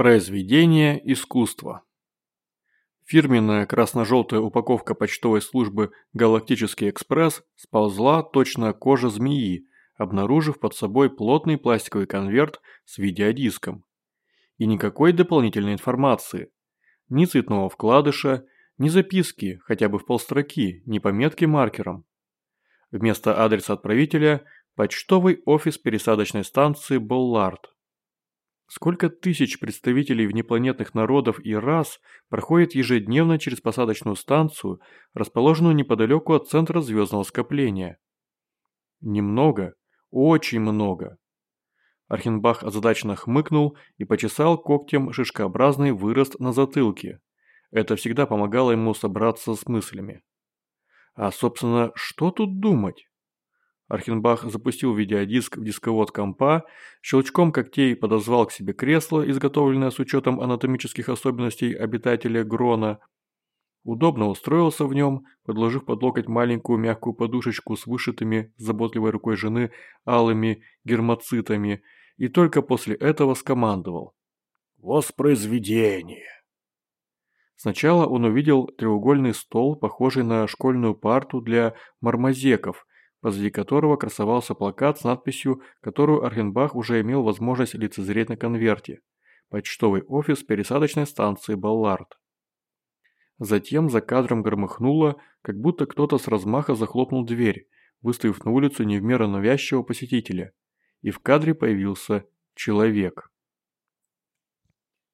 Произведение искусства. Фирменная красно-желтая упаковка почтовой службы «Галактический экспресс» сползла точно кожа змеи, обнаружив под собой плотный пластиковый конверт с видеодиском. И никакой дополнительной информации. Ни цветного вкладыша, ни записки, хотя бы в полстроки, ни пометки маркером. Вместо адреса отправителя – почтовый офис пересадочной станции «Боллард». Сколько тысяч представителей внепланетных народов и рас проходит ежедневно через посадочную станцию, расположенную неподалеку от центра звездного скопления? Немного, очень много. Архенбах озадаченно хмыкнул и почесал когтем шишкообразный вырост на затылке. Это всегда помогало ему собраться с мыслями. А, собственно, что тут думать? Архенбах запустил видеодиск в дисковод компа, щелчком когтей подозвал к себе кресло, изготовленное с учетом анатомических особенностей обитателя Грона. Удобно устроился в нем, подложив под локоть маленькую мягкую подушечку с вышитыми заботливой рукой жены алыми гермоцитами, и только после этого скомандовал. «Воспроизведение!» Сначала он увидел треугольный стол, похожий на школьную парту для мармозеков, позади которого красовался плакат с надписью, которую Архенбах уже имел возможность лицезреть на конверте. Почтовый офис пересадочной станции Баллард. Затем за кадром громыхнуло, как будто кто-то с размаха захлопнул дверь, выставив на улицу не в навязчивого посетителя. И в кадре появился человек.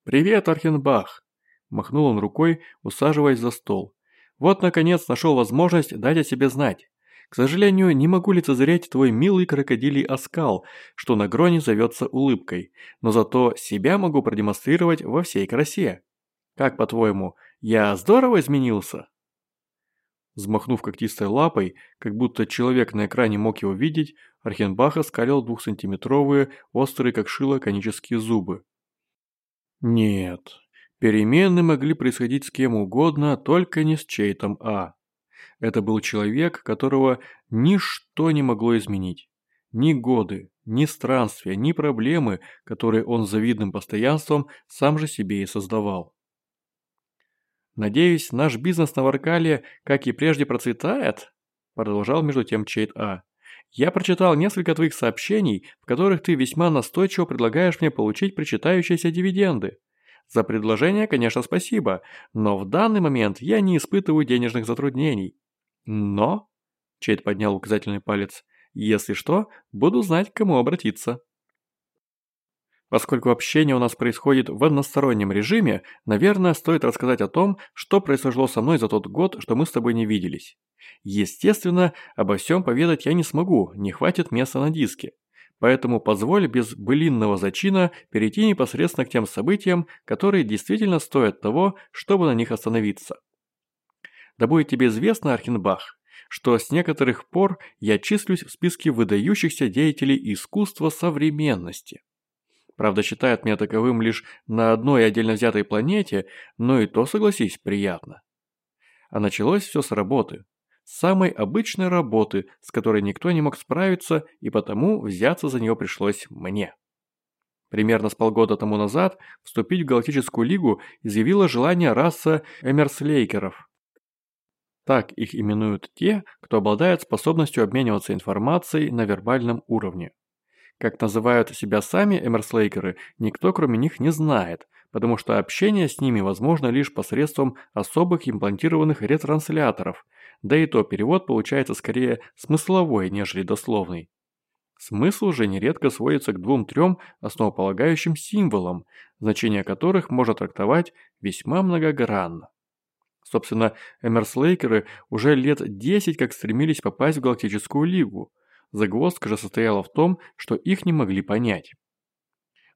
«Привет, Архенбах!» – махнул он рукой, усаживаясь за стол. «Вот, наконец, нашел возможность дать о себе знать. К сожалению, не могу лицезреть твой милый крокодилий оскал, что на гроне зовется улыбкой, но зато себя могу продемонстрировать во всей красе. Как по-твоему, я здорово изменился?» Взмахнув когтистой лапой, как будто человек на экране мог его видеть, Архенбах оскалил двухсантиметровые, острые как шило конические зубы. Нет, перемены могли происходить с кем угодно, только не с Чейтом А. Это был человек, которого ничто не могло изменить. Ни годы, ни странствия, ни проблемы, которые он завидным постоянством сам же себе и создавал. «Надеюсь, наш бизнес на Варкале, как и прежде, процветает?» Продолжал между тем Чейт А. «Я прочитал несколько твоих сообщений, в которых ты весьма настойчиво предлагаешь мне получить причитающиеся дивиденды. За предложение, конечно, спасибо, но в данный момент я не испытываю денежных затруднений. Но, Чейд поднял указательный палец, если что, буду знать, к кому обратиться. Поскольку общение у нас происходит в одностороннем режиме, наверное, стоит рассказать о том, что произошло со мной за тот год, что мы с тобой не виделись. Естественно, обо всем поведать я не смогу, не хватит места на диске. Поэтому позволь без былинного зачина перейти непосредственно к тем событиям, которые действительно стоят того, чтобы на них остановиться. Да будет тебе известно, Архенбах, что с некоторых пор я числюсь в списке выдающихся деятелей искусства современности. Правда, считают меня таковым лишь на одной отдельно взятой планете, но и то, согласись, приятно. А началось все с работы. С самой обычной работы, с которой никто не мог справиться, и потому взяться за нее пришлось мне. Примерно с полгода тому назад вступить в Галактическую Лигу изъявила желание раса эмерслейкеров, так их именуют те, кто обладает способностью обмениваться информацией на вербальном уровне. Как называют себя сами эмерслейкеры, никто кроме них не знает, потому что общение с ними возможно лишь посредством особых имплантированных ретрансляторов, да и то перевод получается скорее смысловой, нежели дословный. Смысл же нередко сводится к двум-трем основополагающим символам, значение которых можно трактовать весьма многогранно. Собственно, Эмерслейкеры уже лет 10 как стремились попасть в Галактическую Лигу. Загвоздка же состояла в том, что их не могли понять.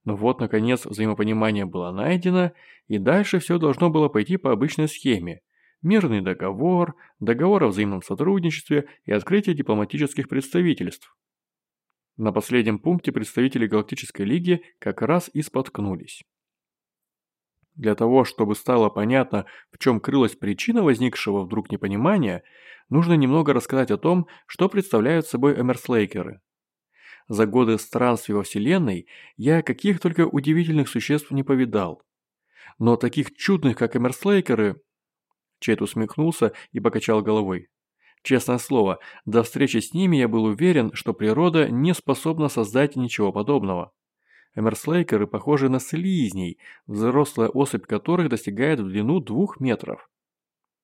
Но вот, наконец, взаимопонимание было найдено, и дальше все должно было пойти по обычной схеме. Мирный договор, договор о взаимном сотрудничестве и открытие дипломатических представительств. На последнем пункте представители Галактической Лиги как раз и споткнулись. Для того, чтобы стало понятно, в чем крылась причина возникшего вдруг непонимания, нужно немного рассказать о том, что представляют собой эмерслейкеры. за годы странствий во Вселенной я каких только удивительных существ не повидал. Но таких чудных, как Эмерслейкеры... Чейт усмехнулся и покачал головой. Честное слово, до встречи с ними я был уверен, что природа не способна создать ничего подобного. Эмерслейкеры похожи на слизней, взрослая особь которых достигает в длину двух метров.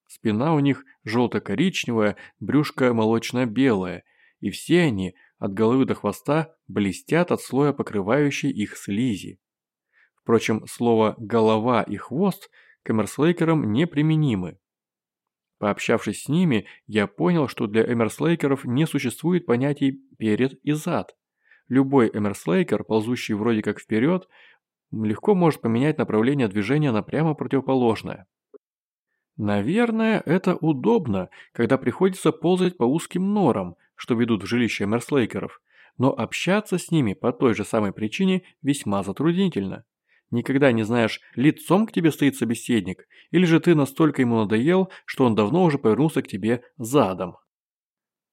Спина у них желто-коричневая, брюшко молочно-белое, и все они, от головы до хвоста, блестят от слоя покрывающей их слизи. Впрочем, слово «голова» и «хвост» к эмерслейкерам неприменимы. Пообщавшись с ними, я понял, что для эмерслейкеров не существует понятий «перед» и «зад». Любой эмерслейкер, ползущий вроде как вперед, легко может поменять направление движения на прямо противоположное. Наверное, это удобно, когда приходится ползать по узким норам, что ведут в жилище эмерслейкеров, но общаться с ними по той же самой причине весьма затруднительно. Никогда не знаешь, лицом к тебе стоит собеседник, или же ты настолько ему надоел, что он давно уже повернулся к тебе задом.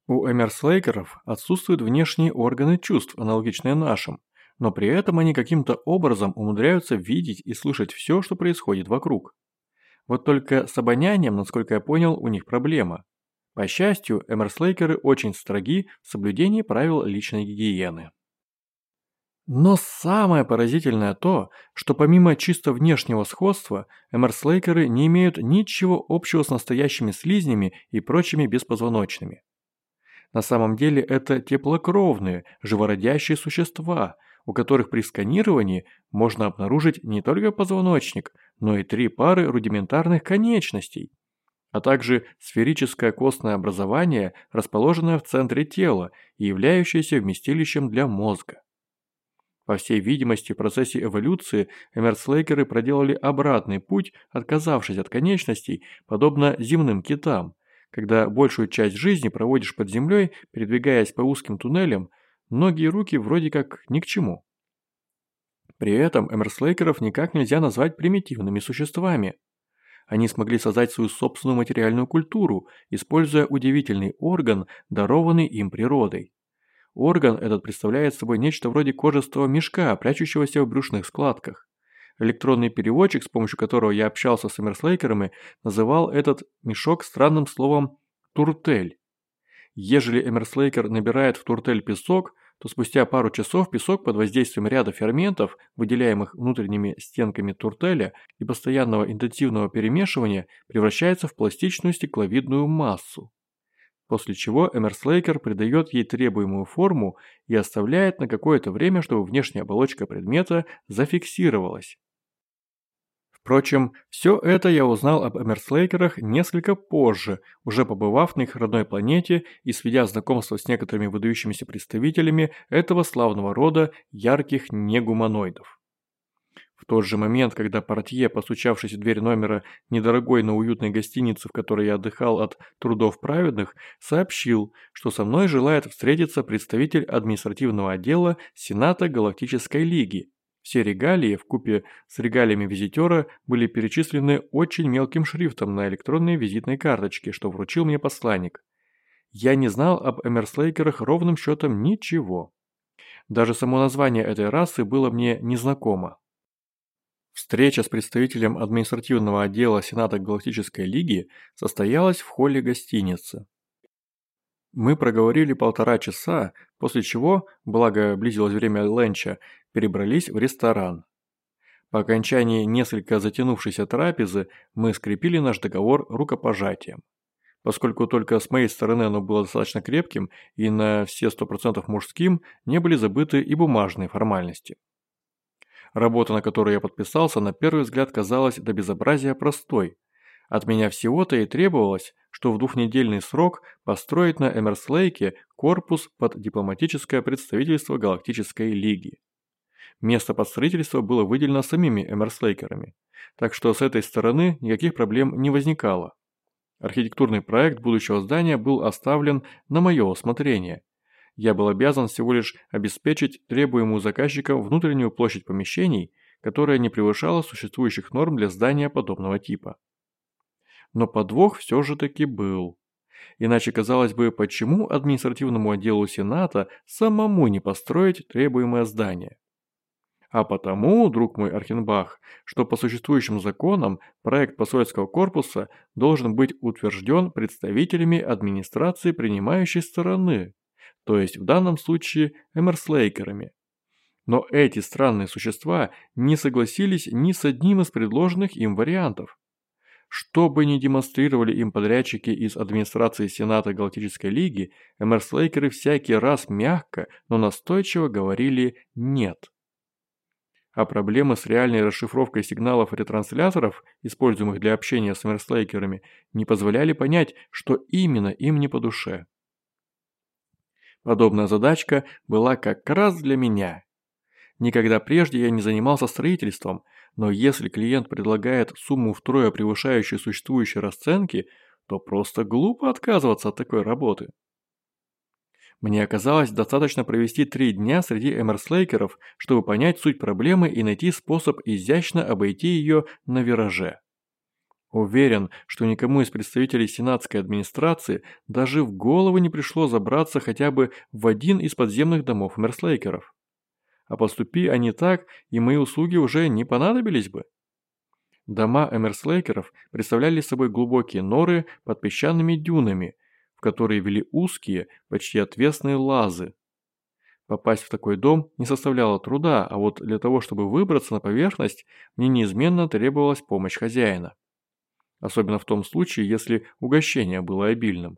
У эмерслейкеров отсутствуют внешние органы чувств, аналогичные нашим, но при этом они каким-то образом умудряются видеть и слышать все, что происходит вокруг. Вот только с обонянием, насколько я понял, у них проблема. По счастью, эмерслейкеры очень строги в соблюдении правил личной гигиены. Но самое поразительное то, что помимо чисто внешнего сходства, эмерслейкеры не имеют ничего общего с настоящими слизнями и прочими беспозвоночными. На самом деле это теплокровные, живородящие существа, у которых при сканировании можно обнаружить не только позвоночник, но и три пары рудиментарных конечностей, а также сферическое костное образование, расположенное в центре тела и являющееся вместилищем для мозга. По всей видимости, в процессе эволюции эмерслейкеры проделали обратный путь, отказавшись от конечностей, подобно земным китам. Когда большую часть жизни проводишь под землей, передвигаясь по узким туннелям, ноги и руки вроде как ни к чему. При этом эмерслейкеров никак нельзя назвать примитивными существами. Они смогли создать свою собственную материальную культуру, используя удивительный орган, дарованный им природой. Орган этот представляет собой нечто вроде кожистого мешка, прячущегося в брюшных складках. Электронный переводчик, с помощью которого я общался с эмерслейкерами, называл этот мешок странным словом «туртель». Ежели эмерслейкер набирает в туртель песок, то спустя пару часов песок под воздействием ряда ферментов, выделяемых внутренними стенками туртеля и постоянного интенсивного перемешивания, превращается в пластичную стекловидную массу после чего Эмерслейкер придает ей требуемую форму и оставляет на какое-то время, чтобы внешняя оболочка предмета зафиксировалась. Впрочем, все это я узнал об Эмерслейкерах несколько позже, уже побывав на их родной планете и сведя знакомство с некоторыми выдающимися представителями этого славного рода ярких негуманоидов. В тот же момент, когда портье, постучавшись в дверь номера недорогой, но уютной гостиницы, в которой я отдыхал от трудов праведных, сообщил, что со мной желает встретиться представитель административного отдела Сената Галактической Лиги. Все регалии, в купе с регалиями визитера, были перечислены очень мелким шрифтом на электронной визитной карточке, что вручил мне посланник. Я не знал об Эмерслейкерах ровным счетом ничего. Даже само название этой расы было мне незнакомо. Встреча с представителем административного отдела Сената Галактической Лиги состоялась в холле гостиницы. Мы проговорили полтора часа, после чего, благо близилось время ленча, перебрались в ресторан. По окончании несколько затянувшейся трапезы мы скрепили наш договор рукопожатием. Поскольку только с моей стороны оно было достаточно крепким и на все 100% мужским, не были забыты и бумажные формальности. Работа, на которую я подписался, на первый взгляд казалась до безобразия простой. От меня всего-то и требовалось, что в двухнедельный срок построить на Эмерслейке корпус под дипломатическое представительство Галактической Лиги. Место под строительство было выделено самими Эмерслейкерами, так что с этой стороны никаких проблем не возникало. Архитектурный проект будущего здания был оставлен на мое усмотрение – я был обязан всего лишь обеспечить требуемую заказчиком внутреннюю площадь помещений, которая не превышала существующих норм для здания подобного типа. Но подвох все же таки был. Иначе, казалось бы, почему административному отделу Сената самому не построить требуемое здание? А потому, друг мой Архенбах, что по существующим законам проект посольского корпуса должен быть утвержден представителями администрации принимающей стороны, то есть в данном случае эмерслейкерами. Но эти странные существа не согласились ни с одним из предложенных им вариантов. Что бы ни демонстрировали им подрядчики из администрации Сената Галактической Лиги, эмерслейкеры всякий раз мягко, но настойчиво говорили «нет». А проблемы с реальной расшифровкой сигналов ретрансляторов, используемых для общения с эмерслейкерами, не позволяли понять, что именно им не по душе. Подобная задачка была как раз для меня. Никогда прежде я не занимался строительством, но если клиент предлагает сумму втрое превышающую существующие расценки, то просто глупо отказываться от такой работы. Мне оказалось достаточно провести три дня среди эмерслейкеров, чтобы понять суть проблемы и найти способ изящно обойти ее на вираже. Уверен, что никому из представителей сенатской администрации даже в голову не пришло забраться хотя бы в один из подземных домов эмерслейкеров. А поступи они так, и мои услуги уже не понадобились бы. Дома эмерслейкеров представляли собой глубокие норы под песчаными дюнами, в которые вели узкие, почти отвесные лазы. Попасть в такой дом не составляло труда, а вот для того, чтобы выбраться на поверхность, мне неизменно требовалась помощь хозяина. Особенно в том случае, если угощение было обильным.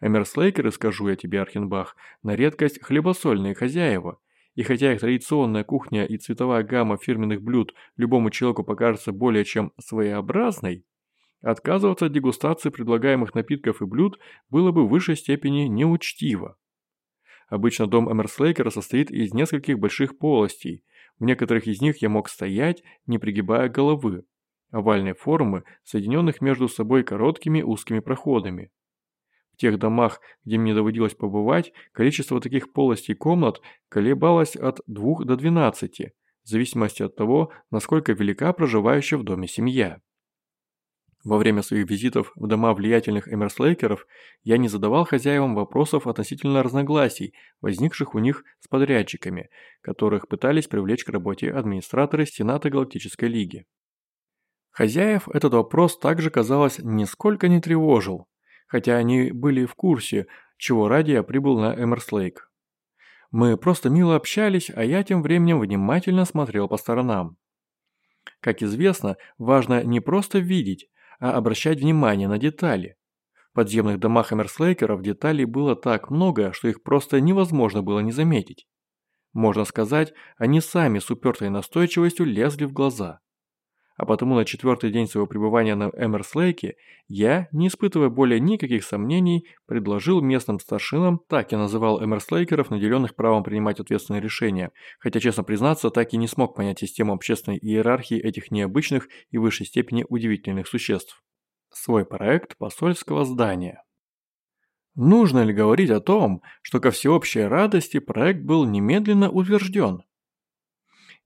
Эмерслейкеры, скажу я тебе, Архенбах, на редкость хлебосольные хозяева, и хотя их традиционная кухня и цветовая гамма фирменных блюд любому человеку покажется более чем своеобразной, отказываться от дегустации предлагаемых напитков и блюд было бы в высшей степени неучтиво. Обычно дом Эмерслейкера состоит из нескольких больших полостей, в некоторых из них я мог стоять, не пригибая головы, овальной формы, соединенных между собой короткими узкими проходами. В тех домах, где мне доводилось побывать, количество таких полостей комнат колебалось от 2 до 12, в зависимости от того, насколько велика проживающая в доме семья. Во время своих визитов в дома влиятельных эмерслейкеров я не задавал хозяевам вопросов относительно разногласий, возникших у них с подрядчиками, которых пытались привлечь к работе администраторы Сената Галактической Лиги. Хозяев этот вопрос также, казалось, нисколько не тревожил, хотя они были в курсе, чего ради я прибыл на Эмерслейк. Мы просто мило общались, а я тем временем внимательно смотрел по сторонам. Как известно, важно не просто видеть, а обращать внимание на детали. В подземных домах Эмерслейкеров деталей было так много, что их просто невозможно было не заметить. Можно сказать, они сами с упертой настойчивостью лезли в глаза а потому на четвертый день своего пребывания на Эмерслейке я, не испытывая более никаких сомнений, предложил местным старшинам, так я называл Эмерслейкеров, наделенных правом принимать ответственные решения, хотя, честно признаться, так и не смог понять систему общественной иерархии этих необычных и в высшей степени удивительных существ. Свой проект посольского здания. Нужно ли говорить о том, что ко всеобщей радости проект был немедленно утвержден?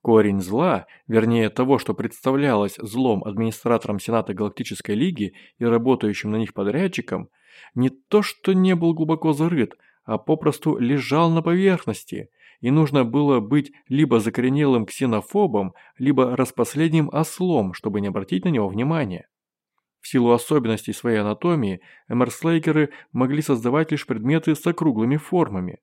Корень зла, вернее того, что представлялось злом администратором Сената Галактической Лиги и работающим на них подрядчиком, не то что не был глубоко зарыт, а попросту лежал на поверхности, и нужно было быть либо закоренелым ксенофобом, либо распоследним ослом, чтобы не обратить на него внимания. В силу особенностей своей анатомии, эмерслейкеры могли создавать лишь предметы с округлыми формами.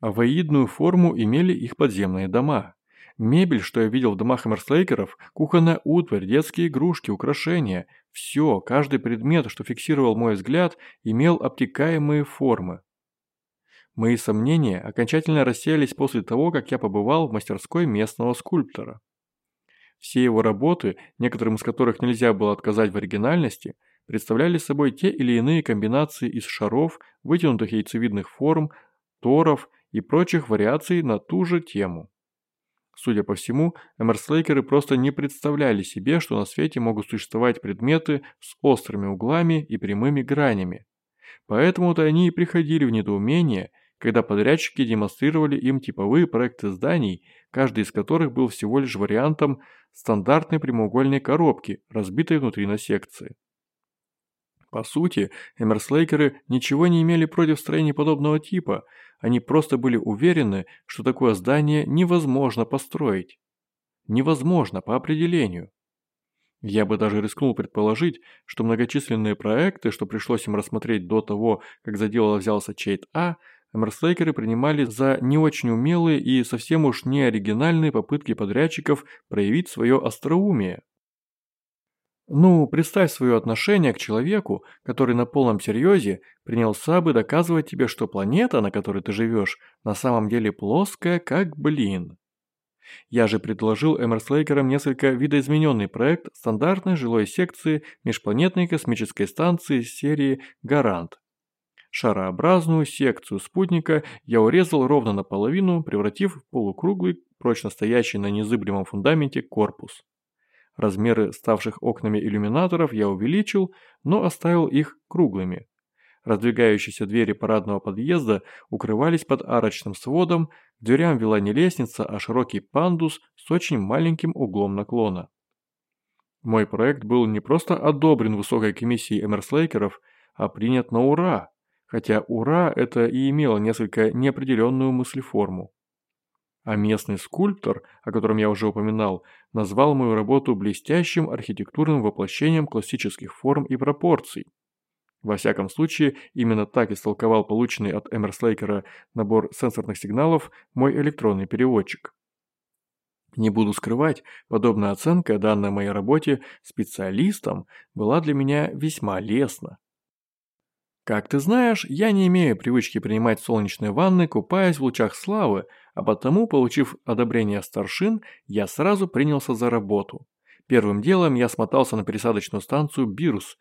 Овоидную форму имели их подземные дома. Мебель, что я видел в домах Эмерслейкеров, кухонная утварь, детские игрушки, украшения – все, каждый предмет, что фиксировал мой взгляд, имел обтекаемые формы. Мои сомнения окончательно рассеялись после того, как я побывал в мастерской местного скульптора. Все его работы, некоторым из которых нельзя было отказать в оригинальности, представляли собой те или иные комбинации из шаров, вытянутых яйцевидных форм, торов и прочих вариаций на ту же тему. Судя по всему, эмерслейкеры просто не представляли себе, что на свете могут существовать предметы с острыми углами и прямыми гранями. Поэтому-то они и приходили в недоумение, когда подрядчики демонстрировали им типовые проекты зданий, каждый из которых был всего лишь вариантом стандартной прямоугольной коробки, разбитой внутри на секции. По сути, Эмерслейкеры ничего не имели против строений подобного типа, они просто были уверены, что такое здание невозможно построить. Невозможно по определению. Я бы даже рискнул предположить, что многочисленные проекты, что пришлось им рассмотреть до того, как за дело взялся Чейт А, Эмерслейкеры принимали за не очень умелые и совсем уж не оригинальные попытки подрядчиков проявить свое остроумие. Ну, представь свое отношение к человеку, который на полном серьезе принялся бы доказывать тебе, что планета, на которой ты живешь, на самом деле плоская, как блин. Я же предложил Эмерслейкерам несколько видоизмененный проект стандартной жилой секции межпланетной космической станции серии «Гарант». Шарообразную секцию спутника я урезал ровно наполовину, превратив в полукруглый, прочно стоящий на незыблемом фундаменте корпус. Размеры ставших окнами иллюминаторов я увеличил, но оставил их круглыми. Раздвигающиеся двери парадного подъезда укрывались под арочным сводом, к дверям вела не лестница, а широкий пандус с очень маленьким углом наклона. Мой проект был не просто одобрен высокой комиссией Эмерслейкеров, а принят на ура, хотя ура это и имело несколько неопределенную мыслеформу. А местный скульптор, о котором я уже упоминал, назвал мою работу блестящим архитектурным воплощением классических форм и пропорций. Во всяком случае, именно так истолковал полученный от Эмерслейкера набор сенсорных сигналов мой электронный переводчик. Не буду скрывать, подобная оценка, данной моей работе специалистам, была для меня весьма лестна. Как ты знаешь, я не имею привычки принимать солнечные ванны, купаясь в лучах славы, а потому, получив одобрение старшин, я сразу принялся за работу. Первым делом я смотался на пересадочную станцию «Бирус»,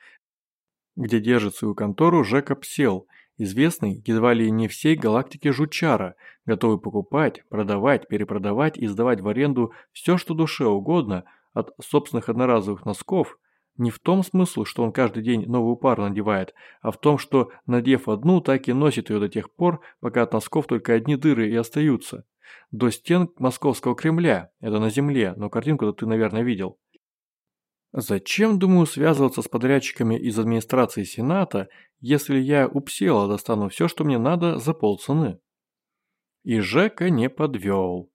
где держит свою контору Жека Псел, известный едва ли не всей галактике жучара, готовый покупать, продавать, перепродавать и сдавать в аренду все, что душе угодно, от собственных одноразовых носков – не в том смысле, что он каждый день новую пару надевает, а в том, что, надев одну, так и носит ее до тех пор, пока от носков только одни дыры и остаются. До стен московского Кремля, это на земле, но картинку ты, наверное, видел. Зачем, думаю, связываться с подрядчиками из администрации Сената, если я у Псела достану все, что мне надо, за полцены? И Жека не подвел.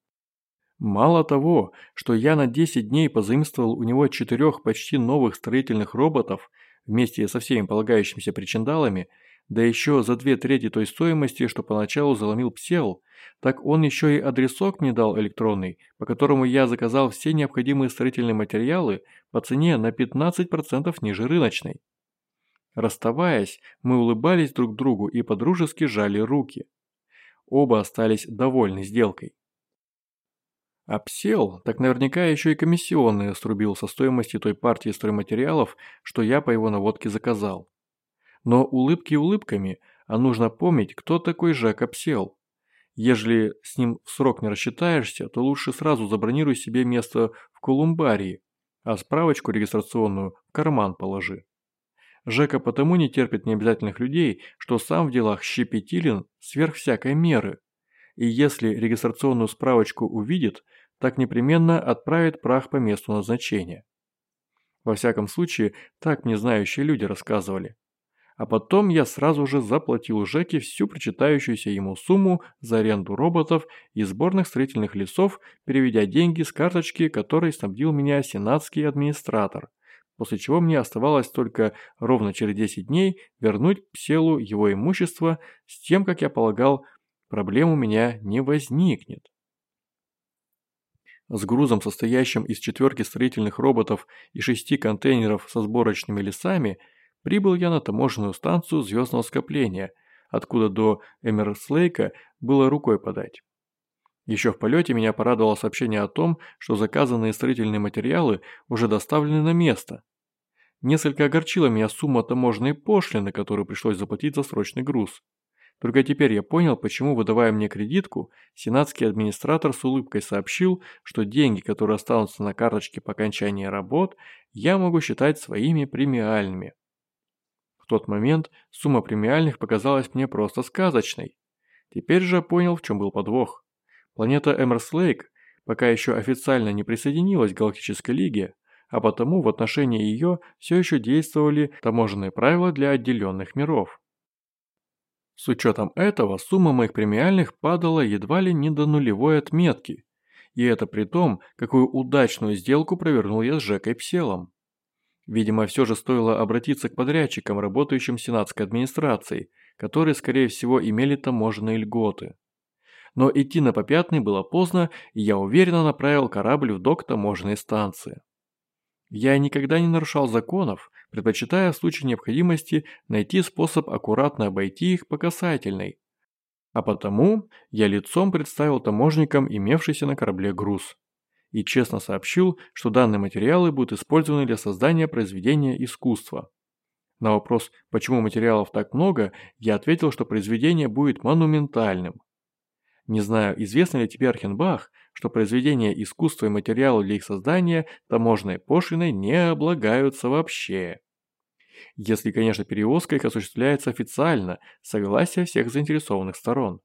Мало того, что я на 10 дней позаимствовал у него четырех почти новых строительных роботов вместе со всеми полагающимися причиндалами, да еще за две трети той стоимости, что поначалу заломил Псел, так он еще и адресок мне дал электронный, по которому я заказал все необходимые строительные материалы по цене на 15% ниже рыночной. Расставаясь, мы улыбались друг другу и подружески жали руки. Оба остались довольны сделкой. Обсел, так наверняка еще и комиссионные срубил со стоимости той партии стройматериалов, что я по его наводке заказал. Но улыбки улыбками, а нужно помнить, кто такой Жак Обсел. Ежели с ним в срок не рассчитаешься, то лучше сразу забронируй себе место в Колумбарии, а справочку регистрационную в карман положи. Жека потому не терпит необязательных людей, что сам в делах щепетилен сверх всякой меры. И если регистрационную справочку увидит – так непременно отправит прах по месту назначения. Во всяком случае, так мне знающие люди рассказывали. А потом я сразу же заплатил Жеке всю причитающуюся ему сумму за аренду роботов и сборных строительных лесов, переведя деньги с карточки, которой снабдил меня сенатский администратор, после чего мне оставалось только ровно через 10 дней вернуть Пселу его имущество с тем, как я полагал, проблем у меня не возникнет. С грузом, состоящим из четверки строительных роботов и шести контейнеров со сборочными лесами, прибыл я на таможенную станцию звездного скопления, откуда до Эмерслейка было рукой подать. Еще в полете меня порадовало сообщение о том, что заказанные строительные материалы уже доставлены на место. Несколько огорчила меня сумма таможенной пошлины, которую пришлось заплатить за срочный груз. Только теперь я понял, почему, выдавая мне кредитку, сенатский администратор с улыбкой сообщил, что деньги, которые останутся на карточке по окончании работ, я могу считать своими премиальными. В тот момент сумма премиальных показалась мне просто сказочной. Теперь же понял, в чем был подвох. Планета Эмерслейк пока еще официально не присоединилась к Галактической Лиге, а потому в отношении ее все еще действовали таможенные правила для отделенных миров. С учетом этого сумма моих премиальных падала едва ли не до нулевой отметки. И это при том, какую удачную сделку провернул я с Жекой Пселом. Видимо, все же стоило обратиться к подрядчикам, работающим в сенатской администрации, которые, скорее всего, имели таможенные льготы. Но идти на попятный было поздно, и я уверенно направил корабль в док таможенной станции. Я никогда не нарушал законов, предпочитая в случае необходимости найти способ аккуратно обойти их по касательной. А потому я лицом представил таможникам имевшийся на корабле груз. И честно сообщил, что данные материалы будут использованы для создания произведения искусства. На вопрос, почему материалов так много, я ответил, что произведение будет монументальным. Не знаю, известно ли тебе, Архенбах, что произведения искусства и материалы для их создания таможенной пошлиной не облагаются вообще. Если, конечно, перевозка их осуществляется официально, согласие всех заинтересованных сторон.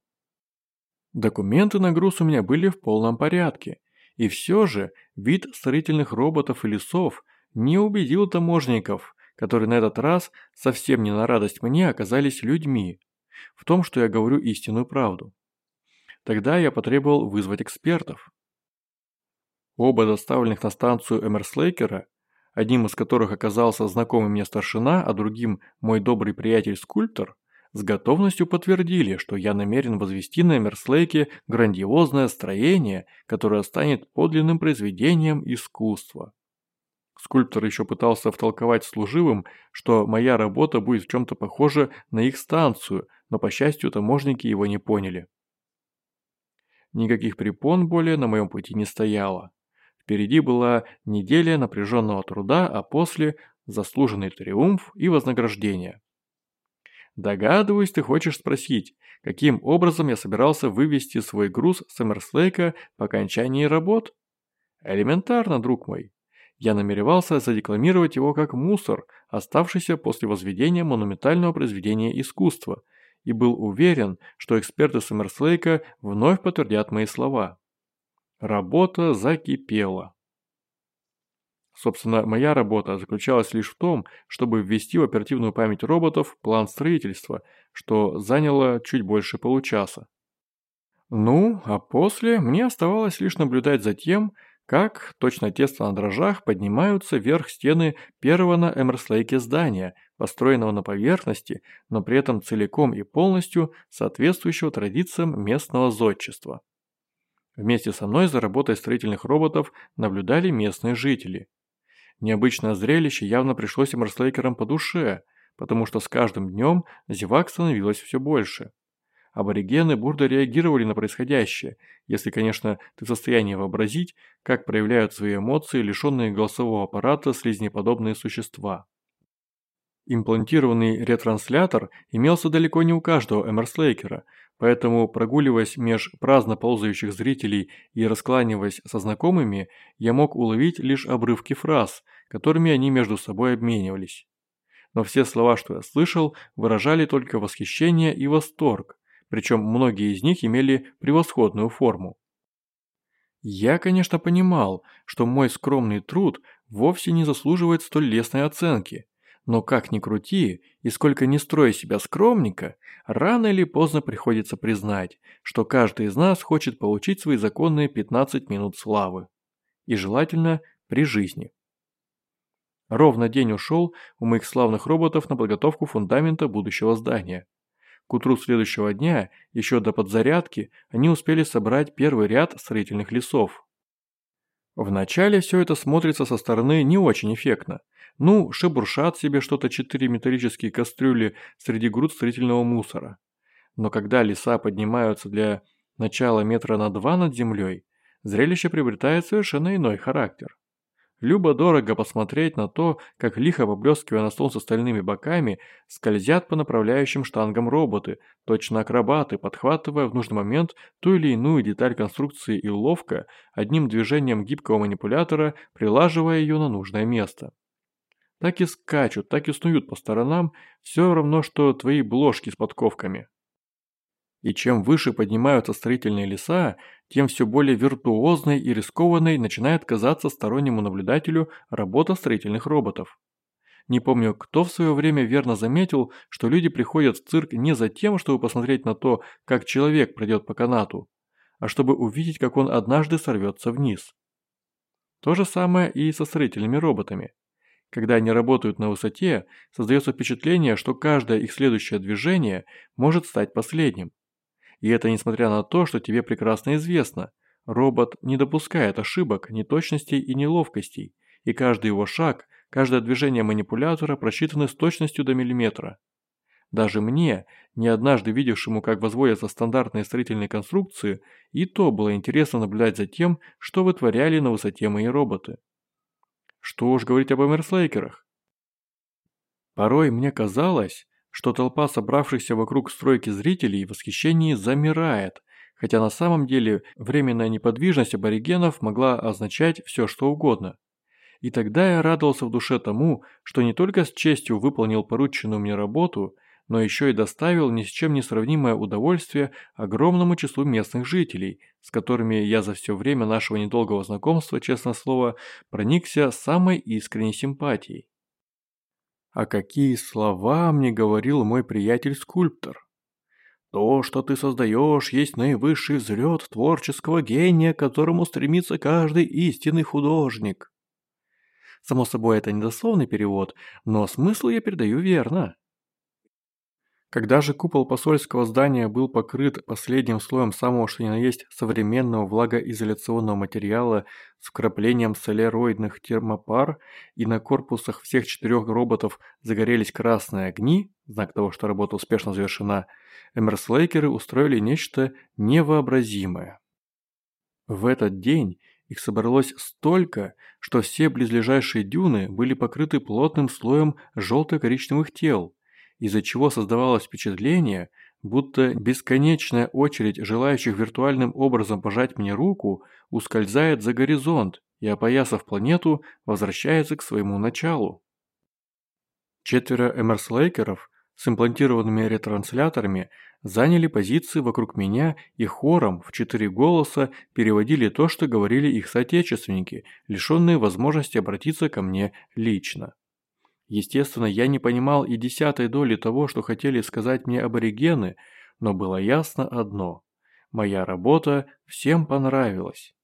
Документы на груз у меня были в полном порядке, и все же вид строительных роботов и лесов не убедил таможенников, которые на этот раз совсем не на радость мне оказались людьми, в том, что я говорю истинную правду. Тогда я потребовал вызвать экспертов. Оба доставленных на станцию Эмерслейкера, одним из которых оказался знакомый мне старшина, а другим мой добрый приятель-скульптор, с готовностью подтвердили, что я намерен возвести на Эмерслейке грандиозное строение, которое станет подлинным произведением искусства. Скульптор еще пытался втолковать служивым, что моя работа будет в чем-то похожа на их станцию, но, по счастью, таможники его не поняли. Никаких препон более на моем пути не стояло. Впереди была неделя напряженного труда, а после – заслуженный триумф и вознаграждение. Догадываюсь, ты хочешь спросить, каким образом я собирался вывести свой груз с Эмерслейка по окончании работ? Элементарно, друг мой. Я намеревался задекламировать его как мусор, оставшийся после возведения монументального произведения искусства – и был уверен, что эксперты Саммерслейка вновь подтвердят мои слова. Работа закипела. Собственно, моя работа заключалась лишь в том, чтобы ввести в оперативную память роботов план строительства, что заняло чуть больше получаса. Ну, а после мне оставалось лишь наблюдать за тем, как, точно тесто на дрожжах, поднимаются вверх стены первого на Эмерслейке здания, построенного на поверхности, но при этом целиком и полностью соответствующего традициям местного зодчества. Вместе со мной за работой строительных роботов наблюдали местные жители. Необычное зрелище явно пришлось Эмерслейкерам по душе, потому что с каждым днем зевак становилось все больше. Аборигены бурно реагировали на происходящее, если, конечно, ты в состоянии вообразить, как проявляют свои эмоции лишенные голосового аппарата слизнеподобные существа. Имплантированный ретранслятор имелся далеко не у каждого Эмерслейкера, поэтому, прогуливаясь меж праздно ползающих зрителей и раскланиваясь со знакомыми, я мог уловить лишь обрывки фраз, которыми они между собой обменивались. Но все слова, что я слышал, выражали только восхищение и восторг, причем многие из них имели превосходную форму. Я, конечно, понимал, что мой скромный труд вовсе не заслуживает столь лестной оценки, но как ни крути, и сколько ни строй себя скромника, рано или поздно приходится признать, что каждый из нас хочет получить свои законные 15 минут славы. И желательно при жизни. Ровно день ушел у моих славных роботов на подготовку фундамента будущего здания. К утру следующего дня, еще до подзарядки, они успели собрать первый ряд строительных лесов. Вначале все это смотрится со стороны не очень эффектно – ну, шебуршат себе что-то четыре металлические кастрюли среди груд строительного мусора. Но когда леса поднимаются для начала метра на два над землей, зрелище приобретает совершенно иной характер. Любо-дорого посмотреть на то, как лихо поблескивая на солнце стальными боками, скользят по направляющим штангам роботы, точно акробаты, подхватывая в нужный момент ту или иную деталь конструкции и ловко, одним движением гибкого манипулятора, прилаживая ее на нужное место так и скачут, так и снуют по сторонам, все равно, что твои бложки с подковками. И чем выше поднимаются строительные леса, тем все более виртуозной и рискованной начинает казаться стороннему наблюдателю работа строительных роботов. Не помню, кто в свое время верно заметил, что люди приходят в цирк не за тем, чтобы посмотреть на то, как человек пройдет по канату, а чтобы увидеть, как он однажды сорвется вниз. То же самое и со строительными роботами. Когда они работают на высоте, создается впечатление, что каждое их следующее движение может стать последним. И это несмотря на то, что тебе прекрасно известно. Робот не допускает ошибок, неточностей и неловкостей, и каждый его шаг, каждое движение манипулятора просчитаны с точностью до миллиметра. Даже мне, не однажды видевшему, как возводятся стандартные строительные конструкции, и то было интересно наблюдать за тем, что вытворяли на высоте мои роботы. Что уж говорить об эмерслейкерах. Порой мне казалось, что толпа собравшихся вокруг стройки зрителей в восхищении замирает, хотя на самом деле временная неподвижность аборигенов могла означать все что угодно. И тогда я радовался в душе тому, что не только с честью выполнил порученную мне работу, но еще и доставил ни с чем не сравнимое удовольствие огромному числу местных жителей, с которыми я за все время нашего недолгого знакомства, честное слово, проникся самой искренней симпатией. А какие слова мне говорил мой приятель-скульптор. То, что ты создаешь, есть наивысший взлет творческого гения, к которому стремится каждый истинный художник. Само собой, это недословный перевод, но смысл я передаю верно. Когда же купол посольского здания был покрыт последним слоем самого что ни на есть современного влагоизоляционного материала с вкраплением солероидных термопар и на корпусах всех четырех роботов загорелись красные огни, знак того, что работа успешно завершена, эмерслейкеры устроили нечто невообразимое. В этот день их собралось столько, что все близлежащие дюны были покрыты плотным слоем желто-коричневых тел, из-за чего создавалось впечатление, будто бесконечная очередь желающих виртуальным образом пожать мне руку ускользает за горизонт и, опоясав планету, возвращается к своему началу. Четверо эмерслейкеров с имплантированными ретрансляторами заняли позиции вокруг меня и хором в четыре голоса переводили то, что говорили их соотечественники, лишенные возможности обратиться ко мне лично. Естественно, я не понимал и десятой доли того, что хотели сказать мне аборигены, но было ясно одно – моя работа всем понравилась.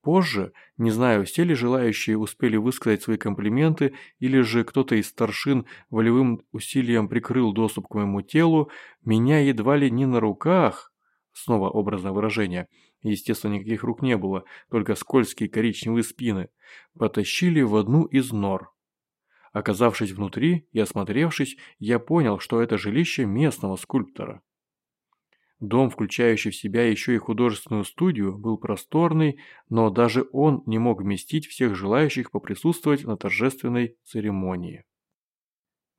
Позже, не знаю, все ли желающие успели высказать свои комплименты, или же кто-то из старшин волевым усилием прикрыл доступ к моему телу, меня едва ли не на руках, снова образное выражение, естественно, никаких рук не было, только скользкие коричневые спины, потащили в одну из нор. Оказавшись внутри и осмотревшись, я понял, что это жилище местного скульптора. Дом, включающий в себя еще и художественную студию, был просторный, но даже он не мог вместить всех желающих поприсутствовать на торжественной церемонии.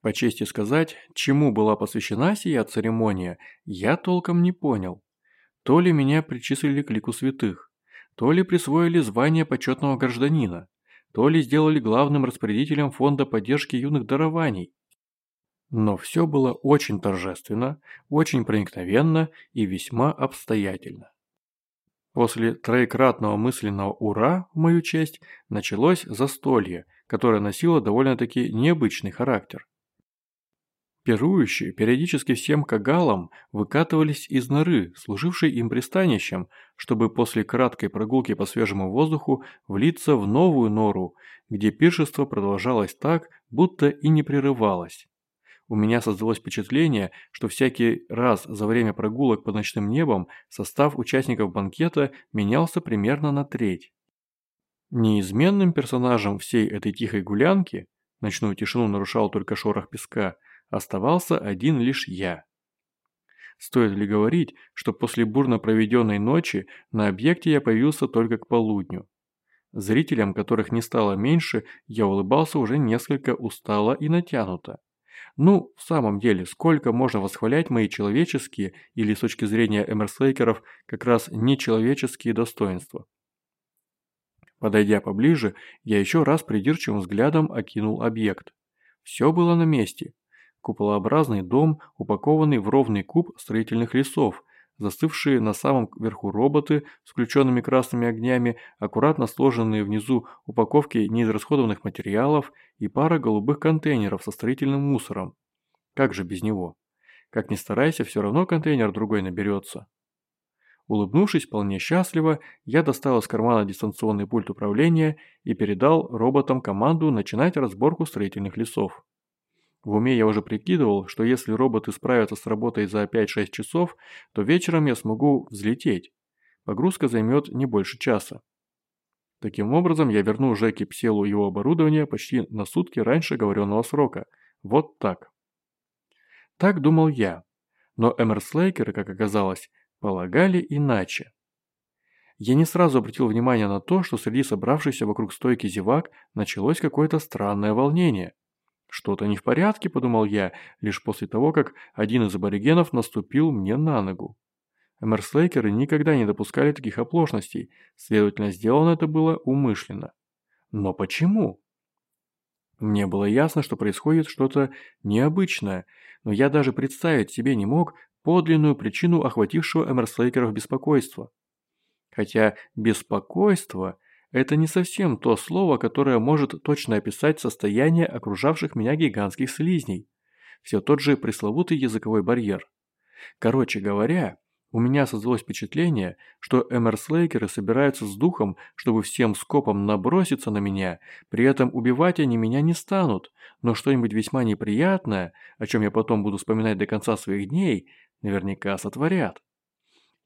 По чести сказать, чему была посвящена сия церемония, я толком не понял. То ли меня причислили к лику святых, то ли присвоили звание почетного гражданина, то ли сделали главным распорядителем фонда поддержки юных дарований. Но все было очень торжественно, очень проникновенно и весьма обстоятельно. После троекратного мысленного «Ура!» в мою честь началось застолье, которое носило довольно-таки необычный характер. Пирующие периодически всем кагалам выкатывались из норы, служившей им пристанищем, чтобы после краткой прогулки по свежему воздуху влиться в новую нору, где пиршество продолжалось так, будто и не прерывалось. У меня создалось впечатление, что всякий раз за время прогулок под ночным небом состав участников банкета менялся примерно на треть. Неизменным персонажем всей этой тихой гулянки, ночную тишину нарушал только шорох песка – оставался один лишь я. Стоит ли говорить, что после бурно проведенной ночи на объекте я появился только к полудню. Зрителям, которых не стало меньше, я улыбался уже несколько устало и натянуто. Ну, в самом деле, сколько можно восхвалять мои человеческие или с точки зрения эмерслейкеров как раз нечеловеческие достоинства. Подойдя поближе, я еще раз придирчивым взглядом окинул объект. Все было на месте. Куполообразный дом, упакованный в ровный куб строительных лесов, застывшие на самом верху роботы с включенными красными огнями, аккуратно сложенные внизу упаковки неизрасходованных материалов и пара голубых контейнеров со строительным мусором. Как же без него? Как ни старайся, все равно контейнер другой наберется. Улыбнувшись вполне счастливо, я достал из кармана дистанционный пульт управления и передал роботам команду начинать разборку строительных лесов. В уме я уже прикидывал, что если роботы справятся с работой за 5-6 часов, то вечером я смогу взлететь. Погрузка займет не больше часа. Таким образом, я верну Жеке Пселу его оборудование почти на сутки раньше говоренного срока. Вот так. Так думал я. Но Эмерслейкеры, как оказалось, полагали иначе. Я не сразу обратил внимание на то, что среди собравшихся вокруг стойки зевак началось какое-то странное волнение. «Что-то не в порядке», – подумал я, лишь после того, как один из аборигенов наступил мне на ногу. Эмерслейкеры никогда не допускали таких оплошностей, следовательно, сделано это было умышленно. Но почему? Мне было ясно, что происходит что-то необычное, но я даже представить себе не мог подлинную причину охватившего Эмерслейкеров беспокойства. Хотя «беспокойство» – это не совсем то слово, которое может точно описать состояние окружавших меня гигантских слизней. Все тот же пресловутый языковой барьер. Короче говоря, у меня создалось впечатление, что эмерслейкеры собираются с духом, чтобы всем скопом наброситься на меня, при этом убивать они меня не станут, но что-нибудь весьма неприятное, о чем я потом буду вспоминать до конца своих дней, наверняка сотворят.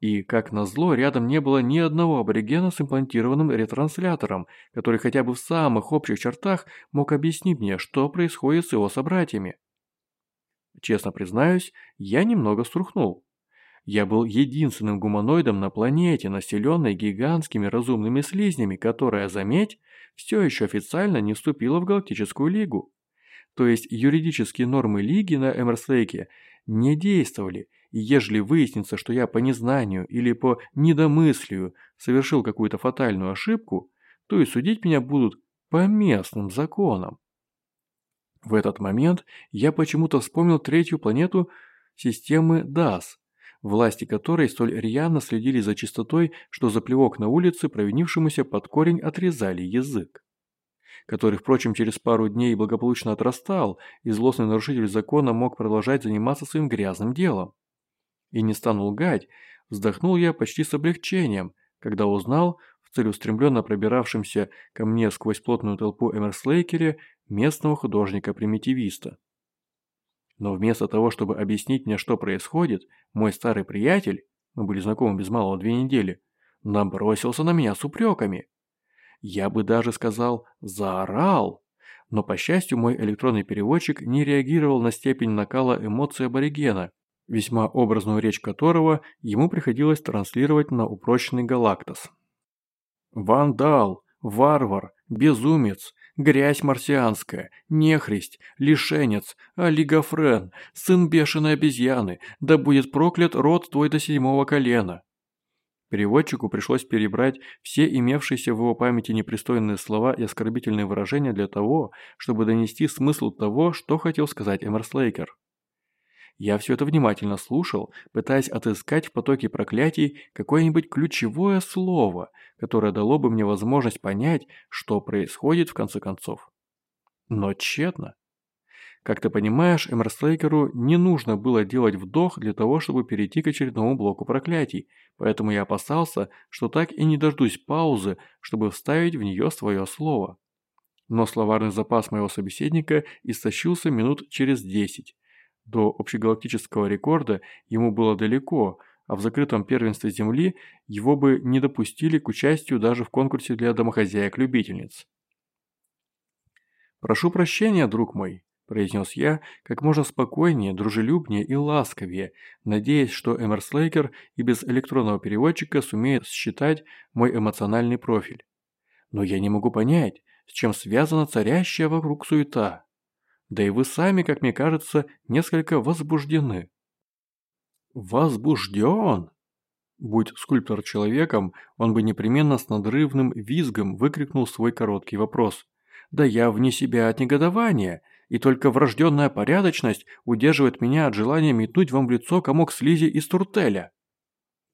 И, как назло, рядом не было ни одного аборигена с имплантированным ретранслятором, который хотя бы в самых общих чертах мог объяснить мне, что происходит с его собратьями. Честно признаюсь, я немного струхнул. Я был единственным гуманоидом на планете, населенной гигантскими разумными слизнями, которая, заметь, все еще официально не вступила в Галактическую Лигу. То есть юридические нормы Лиги на Эмерслейке не действовали, и ежели выяснится, что я по незнанию или по недомыслию совершил какую-то фатальную ошибку, то и судить меня будут по местным законам. В этот момент я почему-то вспомнил третью планету системы ДАС, власти которой столь рьяно следили за чистотой, что за плевок на улице провинившемуся под корень отрезали язык. Который, впрочем, через пару дней благополучно отрастал, и злостный нарушитель закона мог продолжать заниматься своим грязным делом. И не стану лгать, вздохнул я почти с облегчением, когда узнал в целеустремленно пробиравшемся ко мне сквозь плотную толпу Эмерслейкере местного художника-примитивиста. Но вместо того, чтобы объяснить мне, что происходит, мой старый приятель, мы были знакомы без малого две недели, набросился на меня с упреками. Я бы даже сказал «заорал», но, по счастью, мой электронный переводчик не реагировал на степень накала эмоций аборигена – весьма образную речь которого ему приходилось транслировать на упрощенный галактос. «Вандал, варвар, безумец, грязь марсианская, нехристь, лишенец, олигофрен, сын бешеной обезьяны, да будет проклят род твой до седьмого колена». Переводчику пришлось перебрать все имевшиеся в его памяти непристойные слова и оскорбительные выражения для того, чтобы донести смысл того, что хотел сказать Эмерслейкер. Я все это внимательно слушал, пытаясь отыскать в потоке проклятий какое-нибудь ключевое слово, которое дало бы мне возможность понять, что происходит в конце концов. Но тщетно. Как ты понимаешь, Эмерслейкеру не нужно было делать вдох для того, чтобы перейти к очередному блоку проклятий, поэтому я опасался, что так и не дождусь паузы, чтобы вставить в нее свое слово. Но словарный запас моего собеседника истощился минут через десять, до общегалактического рекорда ему было далеко, а в закрытом первенстве Земли его бы не допустили к участию даже в конкурсе для домохозяек-любительниц. «Прошу прощения, друг мой», – произнес я как можно спокойнее, дружелюбнее и ласковее, надеясь, что Эмерслейкер и без электронного переводчика сумеет считать мой эмоциональный профиль. «Но я не могу понять, с чем связана царящая вокруг суета». Да и вы сами, как мне кажется, несколько возбуждены». «Возбужден?» Будь скульптор человеком, он бы непременно с надрывным визгом выкрикнул свой короткий вопрос. «Да я вне себя от негодования, и только врожденная порядочность удерживает меня от желания метнуть вам в лицо комок слизи из туртеля».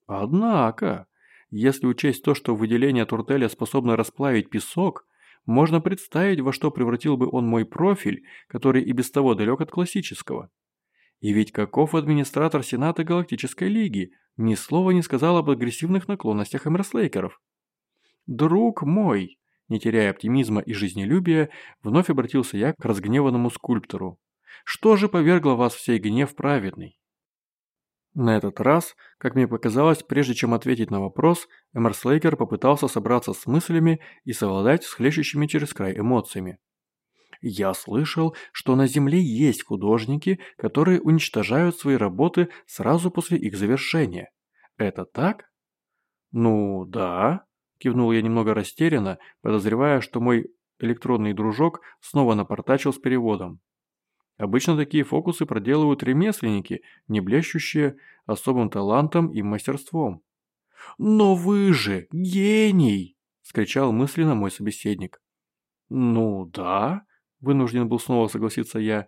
Однако, если учесть то, что выделение туртеля способно расплавить песок, можно представить, во что превратил бы он мой профиль, который и без того далек от классического. И ведь каков администратор Сената Галактической Лиги, ни слова не сказал об агрессивных наклонностях Эмерслейкеров. «Друг мой!» Не теряя оптимизма и жизнелюбия, вновь обратился я к разгневанному скульптору. «Что же повергло вас в сей гнев праведный?» На этот раз, как мне показалось, прежде чем ответить на вопрос, Эмерслейкер попытался собраться с мыслями и совладать с хлещущими через край эмоциями. Я слышал, что на Земле есть художники, которые уничтожают свои работы сразу после их завершения. Это так? Ну, да, кивнул я немного растерянно, подозревая, что мой электронный дружок снова напортачил с переводом. Обычно такие фокусы проделывают ремесленники, не блещущие особым талантом и мастерством. «Но вы же гений!» – скричал мысленно мой собеседник. «Ну да», Вынужден был снова согласиться я.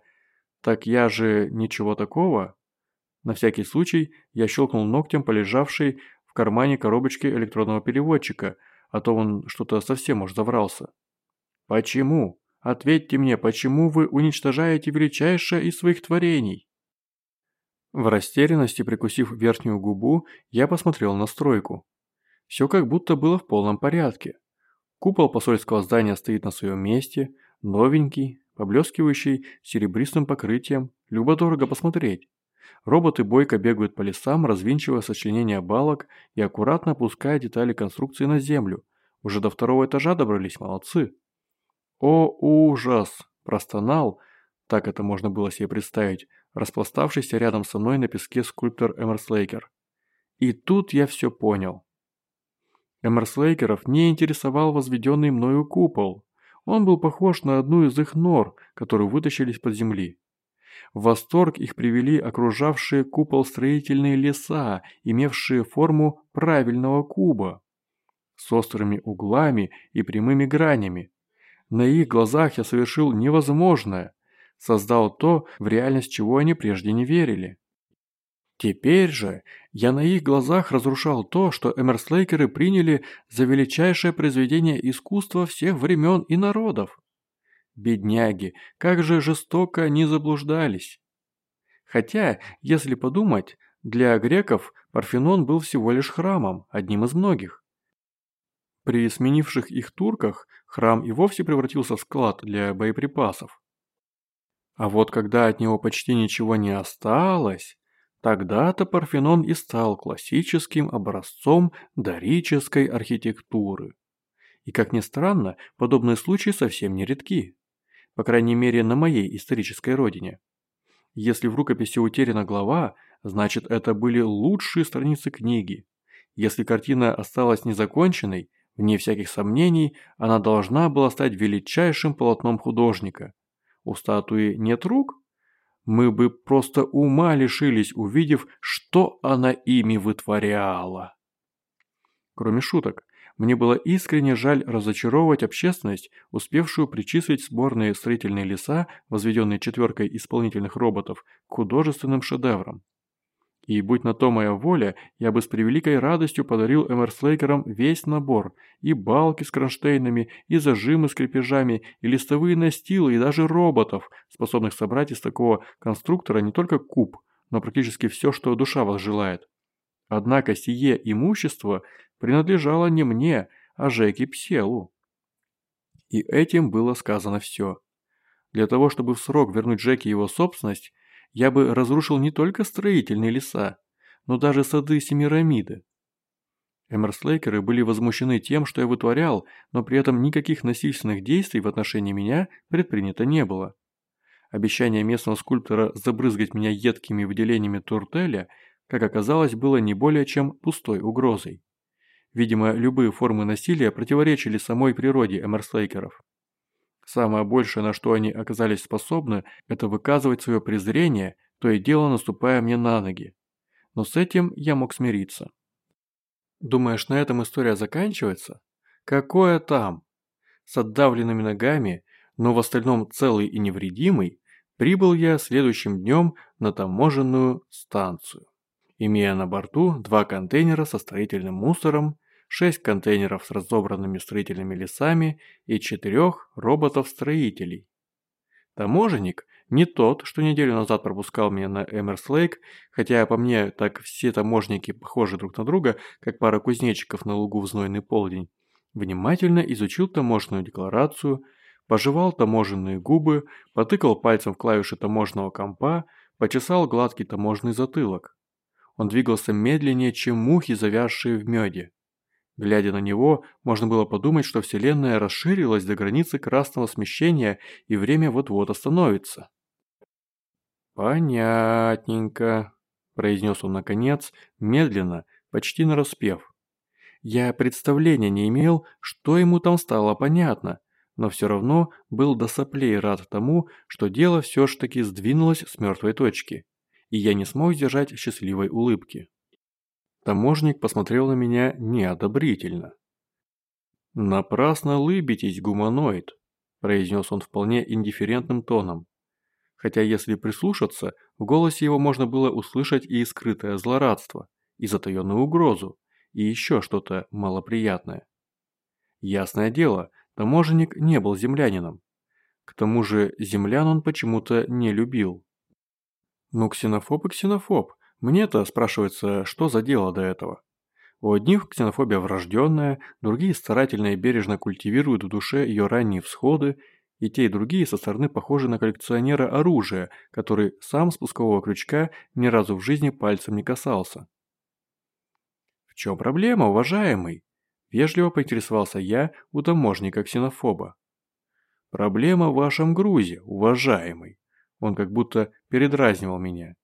Так я же ничего такого. На всякий случай я щелкнул ногтем по лежавшей в кармане коробочки электронного переводчика, а то он что-то совсем уж заврался. «Почему? Ответьте мне, почему вы уничтожаете величайшее из своих творений?» В растерянности, прикусив верхнюю губу, я посмотрел на стройку. Все как будто было в полном порядке. Купол посольского здания стоит на своем месте, Новенький, поблескивающий серебристым покрытием, любо-дорого посмотреть. Роботы бойко бегают по лесам, развинчивая сочленения балок и аккуратно опуская детали конструкции на землю. Уже до второго этажа добрались, молодцы. О, ужас! Простонал, так это можно было себе представить, распластавшийся рядом со мной на песке скульптор Эмерслейкер. И тут я все понял. Эмерслейкеров не интересовал возведенный мною купол. Он был похож на одну из их нор, которую вытащили из-под земли. В восторг их привели окружавшие купол строительные леса, имевшие форму правильного куба, с острыми углами и прямыми гранями. На их глазах я совершил невозможное, создал то, в реальность чего они прежде не верили. Теперь же я на их глазах разрушал то, что эмерслейкеры приняли за величайшее произведение искусства всех времен и народов. Бедняги, как же жестоко они заблуждались. Хотя, если подумать, для греков Парфенон был всего лишь храмом, одним из многих. При сменивших их турках храм и вовсе превратился в склад для боеприпасов. А вот когда от него почти ничего не осталось, Тогда-то Парфенон и стал классическим образцом дорической архитектуры. И, как ни странно, подобные случаи совсем не редки. По крайней мере, на моей исторической родине. Если в рукописи утеряна глава, значит это были лучшие страницы книги. Если картина осталась незаконченной, вне всяких сомнений, она должна была стать величайшим полотном художника. У статуи нет рук? мы бы просто ума лишились, увидев, что она ими вытворяла. Кроме шуток, мне было искренне жаль разочаровывать общественность, успевшую причислить сборные строительные леса, возведенные четверкой исполнительных роботов, к художественным шедеврам. И будь на то моя воля, я бы с превеликой радостью подарил Эмерслейкерам весь набор, и балки с кронштейнами, и зажимы с крепежами, и листовые настилы, и даже роботов, способных собрать из такого конструктора не только куб, но практически все, что душа вас желает. Однако сие имущество принадлежало не мне, а Жеке Пселу. И этим было сказано все. Для того, чтобы в срок вернуть Жеке его собственность, я бы разрушил не только строительные леса, но даже сады Семирамиды. Эмерслейкеры были возмущены тем, что я вытворял, но при этом никаких насильственных действий в отношении меня предпринято не было. Обещание местного скульптора забрызгать меня едкими выделениями туртеля, как оказалось, было не более чем пустой угрозой. Видимо, любые формы насилия противоречили самой природе эмерслейкеров. Самое большее, на что они оказались способны, это выказывать свое презрение, то и дело наступая мне на ноги. Но с этим я мог смириться. Думаешь, на этом история заканчивается? Какое там? С отдавленными ногами, но в остальном целый и невредимый, прибыл я следующим днем на таможенную станцию. имея на борту два контейнера со строительным мусором, шесть контейнеров с разобранными строительными лесами и четырех роботов-строителей. Таможенник не тот, что неделю назад пропускал меня на Эмерслейк, хотя по мне так все таможники похожи друг на друга, как пара кузнечиков на лугу в знойный полдень, внимательно изучил таможенную декларацию, пожевал таможенные губы, потыкал пальцем в клавиши таможенного компа, почесал гладкий таможенный затылок. Он двигался медленнее, чем мухи, завязшие в меде. Глядя на него, можно было подумать, что Вселенная расширилась до границы красного смещения и время вот-вот остановится. «Понятненько», – произнес он наконец, медленно, почти нараспев. Я представления не имел, что ему там стало понятно, но все равно был до соплей рад тому, что дело все ж таки сдвинулось с мертвой точки, и я не смог сдержать счастливой улыбки. Таможник посмотрел на меня неодобрительно. «Напрасно лыбитесь, гуманоид», – произнес он вполне индифферентным тоном. Хотя если прислушаться, в голосе его можно было услышать и скрытое злорадство, и затаенную угрозу, и еще что-то малоприятное. Ясное дело, таможенник не был землянином. К тому же землян он почему-то не любил. Ну, ксенофоб и ксенофоб, мне-то, спрашивается, что за дело до этого? У одних ксенофобия врожденная, другие старательно и бережно культивируют в душе ее ранние всходы, и те и другие со стороны похожи на коллекционера оружия, который сам спускового крючка ни разу в жизни пальцем не касался. «В чем проблема, уважаемый?» – вежливо поинтересовался я у таможника-ксенофоба. «Проблема в вашем грузе, уважаемый». Он как будто передразнивал меня.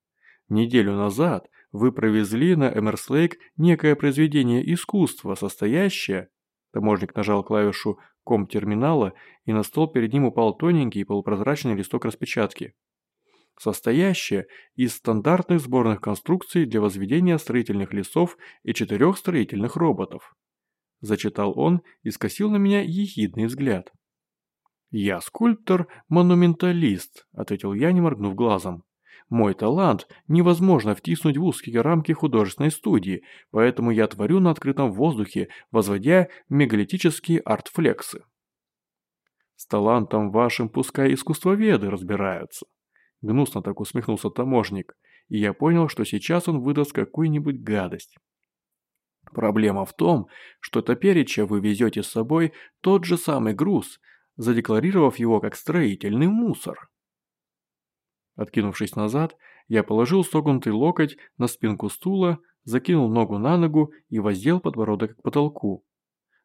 Неделю назад вы провезли на Эмерслейк некое произведение искусства, состоящее...» Таможник нажал клавишу ком-терминала, и на стол перед ним упал тоненький полупрозрачный листок распечатки. Состоящее из стандартных сборных конструкций для возведения строительных лесов и четырех строительных роботов. Зачитал он и скосил на меня ехидный взгляд. «Я скульптор-монументалист», — ответил я, не моргнув глазом. Мой талант невозможно втиснуть в узкие рамки художественной студии, поэтому я творю на открытом воздухе, возводя мегалитические артфлексы. С талантом вашим пускай искусствоведы разбираются. Гнусно так усмехнулся таможник, и я понял, что сейчас он выдаст какую-нибудь гадость. Проблема в том, что топереча вы везете с собой тот же самый груз, задекларировав его как строительный мусор. Откинувшись назад, я положил согнутый локоть на спинку стула, закинул ногу на ногу и воздел подбородок к потолку.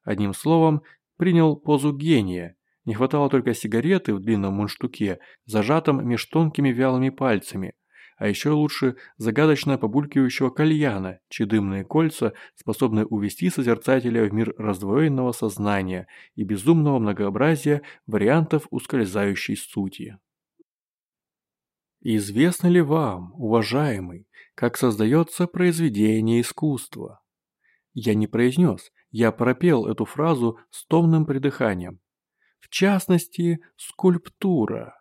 Одним словом, принял позу гения. Не хватало только сигареты в длинном мундштуке, зажатом меж тонкими вялыми пальцами, а еще лучше загадочно побулькивающего кальяна, чьи дымные кольца способны увести созерцателя в мир раздвоенного сознания и безумного многообразия вариантов ускользающей сути. Известно ли вам, уважаемый, как создается произведение искусства? Я не произнес, я пропел эту фразу с томным придыханием. В частности, скульптура.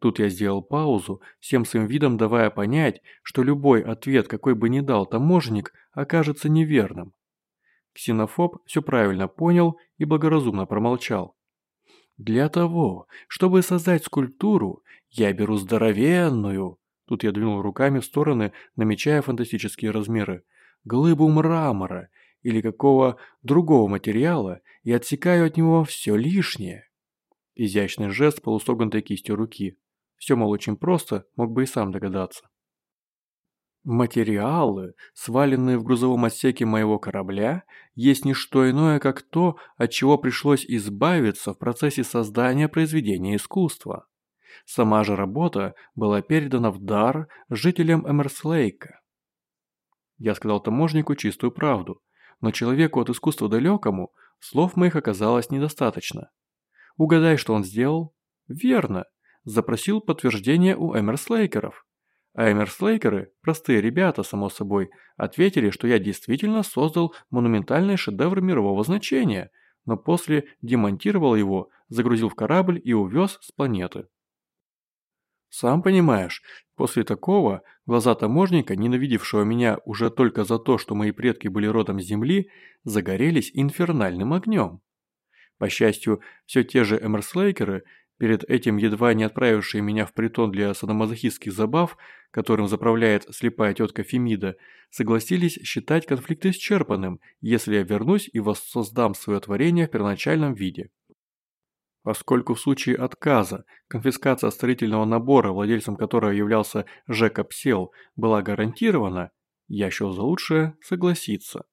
Тут я сделал паузу, всем своим видом давая понять, что любой ответ, какой бы ни дал таможенник, окажется неверным. Ксенофоб все правильно понял и благоразумно промолчал. Для того, чтобы создать скульптуру, я беру здоровенную, тут я двинул руками в стороны, намечая фантастические размеры, глыбу мрамора или какого другого материала и отсекаю от него все лишнее. Изящный жест полусогнутой кистью руки. Все, мол, очень просто, мог бы и сам догадаться. Материалы, сваленные в грузовом отсеке моего корабля, есть не что иное, как то, от чего пришлось избавиться в процессе создания произведения искусства. Сама же работа была передана в дар жителям Эмерслейка. Я сказал таможнику чистую правду, но человеку от искусства далекому слов моих оказалось недостаточно. Угадай, что он сделал? Верно, запросил подтверждение у Эмерслейкеров. А простые ребята, само собой, ответили, что я действительно создал монументальный шедевр мирового значения, но после демонтировал его, загрузил в корабль и увез с планеты. Сам понимаешь, после такого глаза таможника, ненавидевшего меня уже только за то, что мои предки были родом с земли, загорелись инфернальным огнем. По счастью, все те же эмерслейкеры, перед этим едва не отправившие меня в притон для садомазохистских забав, которым заправляет слепая тетка Фемида, согласились считать конфликт исчерпанным, если я вернусь и воссоздам свое творение в первоначальном виде. Поскольку в случае отказа конфискация строительного набора, владельцем которого являлся Жека Псел, была гарантирована, я счел за лучшее согласиться.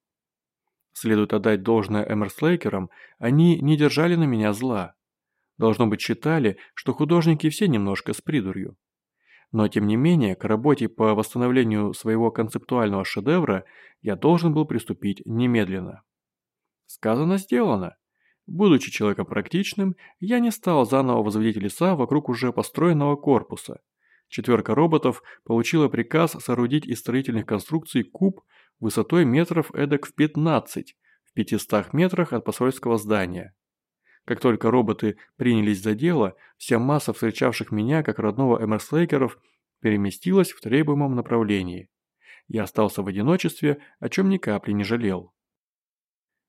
Следует отдать должное Эмерслейкерам, они не держали на меня зла. Должно быть считали, что художники все немножко с придурью. Но тем не менее, к работе по восстановлению своего концептуального шедевра я должен был приступить немедленно. Сказано, сделано. Будучи человеком практичным, я не стал заново возводить леса вокруг уже построенного корпуса. Четверка роботов получила приказ соорудить из строительных конструкций куб высотой метров эдак в 15, в 500 метрах от посольского здания. Как только роботы принялись за дело, вся масса встречавших меня как родного Эмерслейкеров переместилась в требуемом направлении. Я остался в одиночестве, о чем ни капли не жалел.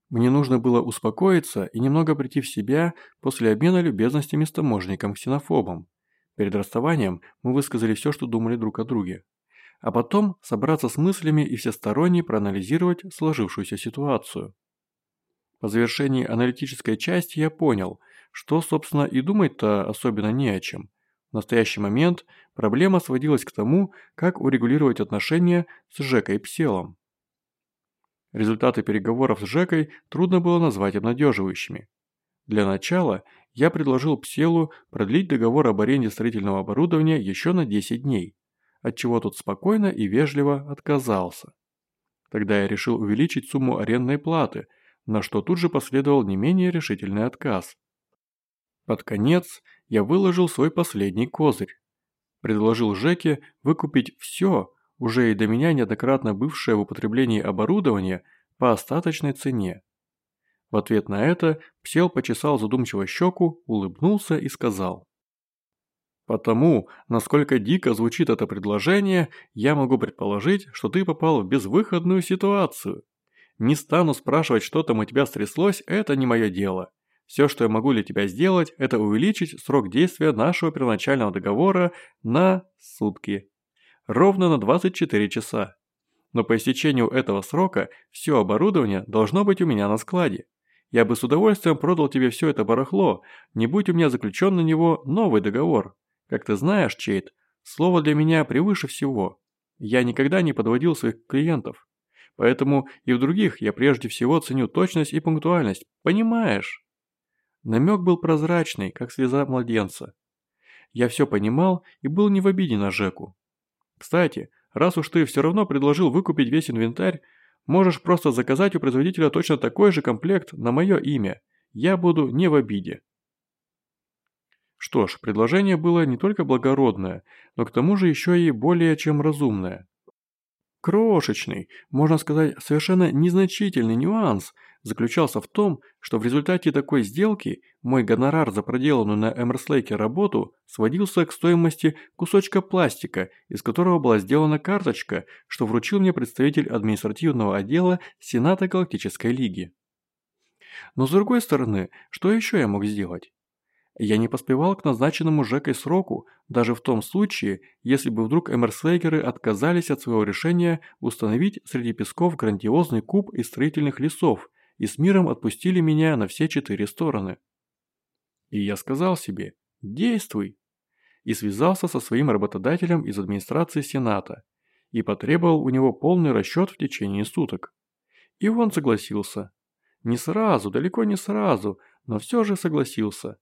Мне нужно было успокоиться и немного прийти в себя после обмена любезностями с таможником-ксенофобом. Перед расставанием мы высказали все, что думали друг о друге. А потом собраться с мыслями и всесторонне проанализировать сложившуюся ситуацию. По завершении аналитической части я понял, что, собственно, и думать-то особенно не о чем. В настоящий момент проблема сводилась к тому, как урегулировать отношения с Жекой Пселом. Результаты переговоров с Жекой трудно было назвать обнадеживающими. Для начала я предложил Пселу продлить договор об аренде строительного оборудования еще на 10 дней, от чего тот спокойно и вежливо отказался. Тогда я решил увеличить сумму арендной платы, на что тут же последовал не менее решительный отказ. Под конец я выложил свой последний козырь. Предложил Жеке выкупить все, уже и до меня неоднократно бывшее в употреблении оборудование по остаточной цене. В ответ на это Псел почесал задумчиво щеку, улыбнулся и сказал. «Потому, насколько дико звучит это предложение, я могу предположить, что ты попал в безвыходную ситуацию. Не стану спрашивать, что там у тебя стряслось, это не мое дело. Все, что я могу для тебя сделать, это увеличить срок действия нашего первоначального договора на сутки ровно на 24 часа. Но по истечению этого срока все оборудование должно быть у меня на складе. Я бы с удовольствием продал тебе все это барахло, не будь у меня заключен на него новый договор. Как ты знаешь, Чейт, слово для меня превыше всего. Я никогда не подводил своих клиентов. Поэтому и в других я прежде всего ценю точность и пунктуальность, понимаешь? Намек был прозрачный, как слеза младенца. Я все понимал и был не в обиде на Жеку. Кстати, раз уж ты все равно предложил выкупить весь инвентарь, можешь просто заказать у производителя точно такой же комплект на мое имя. Я буду не в обиде. Что ж, предложение было не только благородное, но к тому же еще и более чем разумное. Крошечный, можно сказать, совершенно незначительный нюанс заключался в том, что в результате такой сделки мой гонорар за проделанную на Эмерслейке работу сводился к стоимости кусочка пластика, из которого была сделана карточка, что вручил мне представитель административного отдела Сената Галактической Лиги. Но с другой стороны, что еще я мог сделать? Я не поспевал к назначенному Жекой сроку, даже в том случае, если бы вдруг Эмерслейгеры отказались от своего решения установить среди песков грандиозный куб из строительных лесов и с миром отпустили меня на все четыре стороны. И я сказал себе «Действуй!» и связался со своим работодателем из администрации Сената и потребовал у него полный расчет в течение суток. И он согласился. Не сразу, далеко не сразу, но все же согласился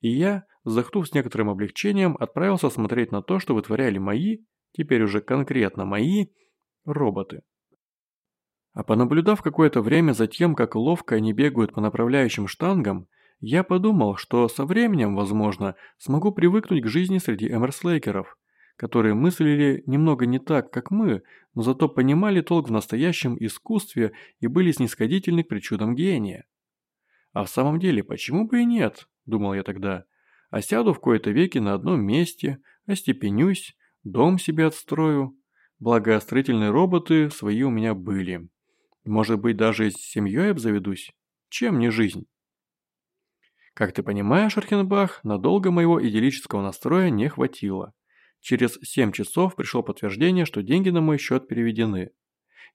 и я, вздохнув с некоторым облегчением, отправился смотреть на то, что вытворяли мои, теперь уже конкретно мои, роботы. А понаблюдав какое-то время за тем, как ловко они бегают по направляющим штангам, я подумал, что со временем, возможно, смогу привыкнуть к жизни среди эмерслейкеров, которые мыслили немного не так, как мы, но зато понимали толк в настоящем искусстве и были снисходительны к причудам гения. А в самом деле, почему бы и нет? думал я тогда. а сяду в кои-то веки на одном месте, остепенюсь, дом себе отстрою. Благо, строительные роботы свои у меня были. Может быть, даже с семьей обзаведусь? Чем не жизнь? Как ты понимаешь, Архенбах, надолго моего идиллического настроя не хватило. Через 7 часов пришло подтверждение, что деньги на мой счет переведены.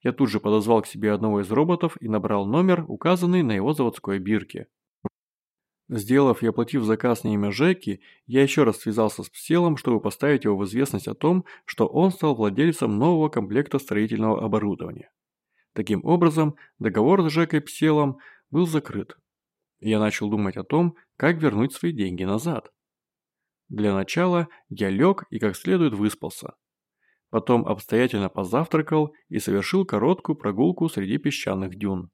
Я тут же подозвал к себе одного из роботов и набрал номер, указанный на его заводской бирке. Сделав и оплатив заказ на имя Жеки, я еще раз связался с Пселом, чтобы поставить его в известность о том, что он стал владельцем нового комплекта строительного оборудования. Таким образом, договор с Жекой Пселом был закрыт. Я начал думать о том, как вернуть свои деньги назад. Для начала я лег и как следует выспался. Потом обстоятельно позавтракал и совершил короткую прогулку среди песчаных дюн.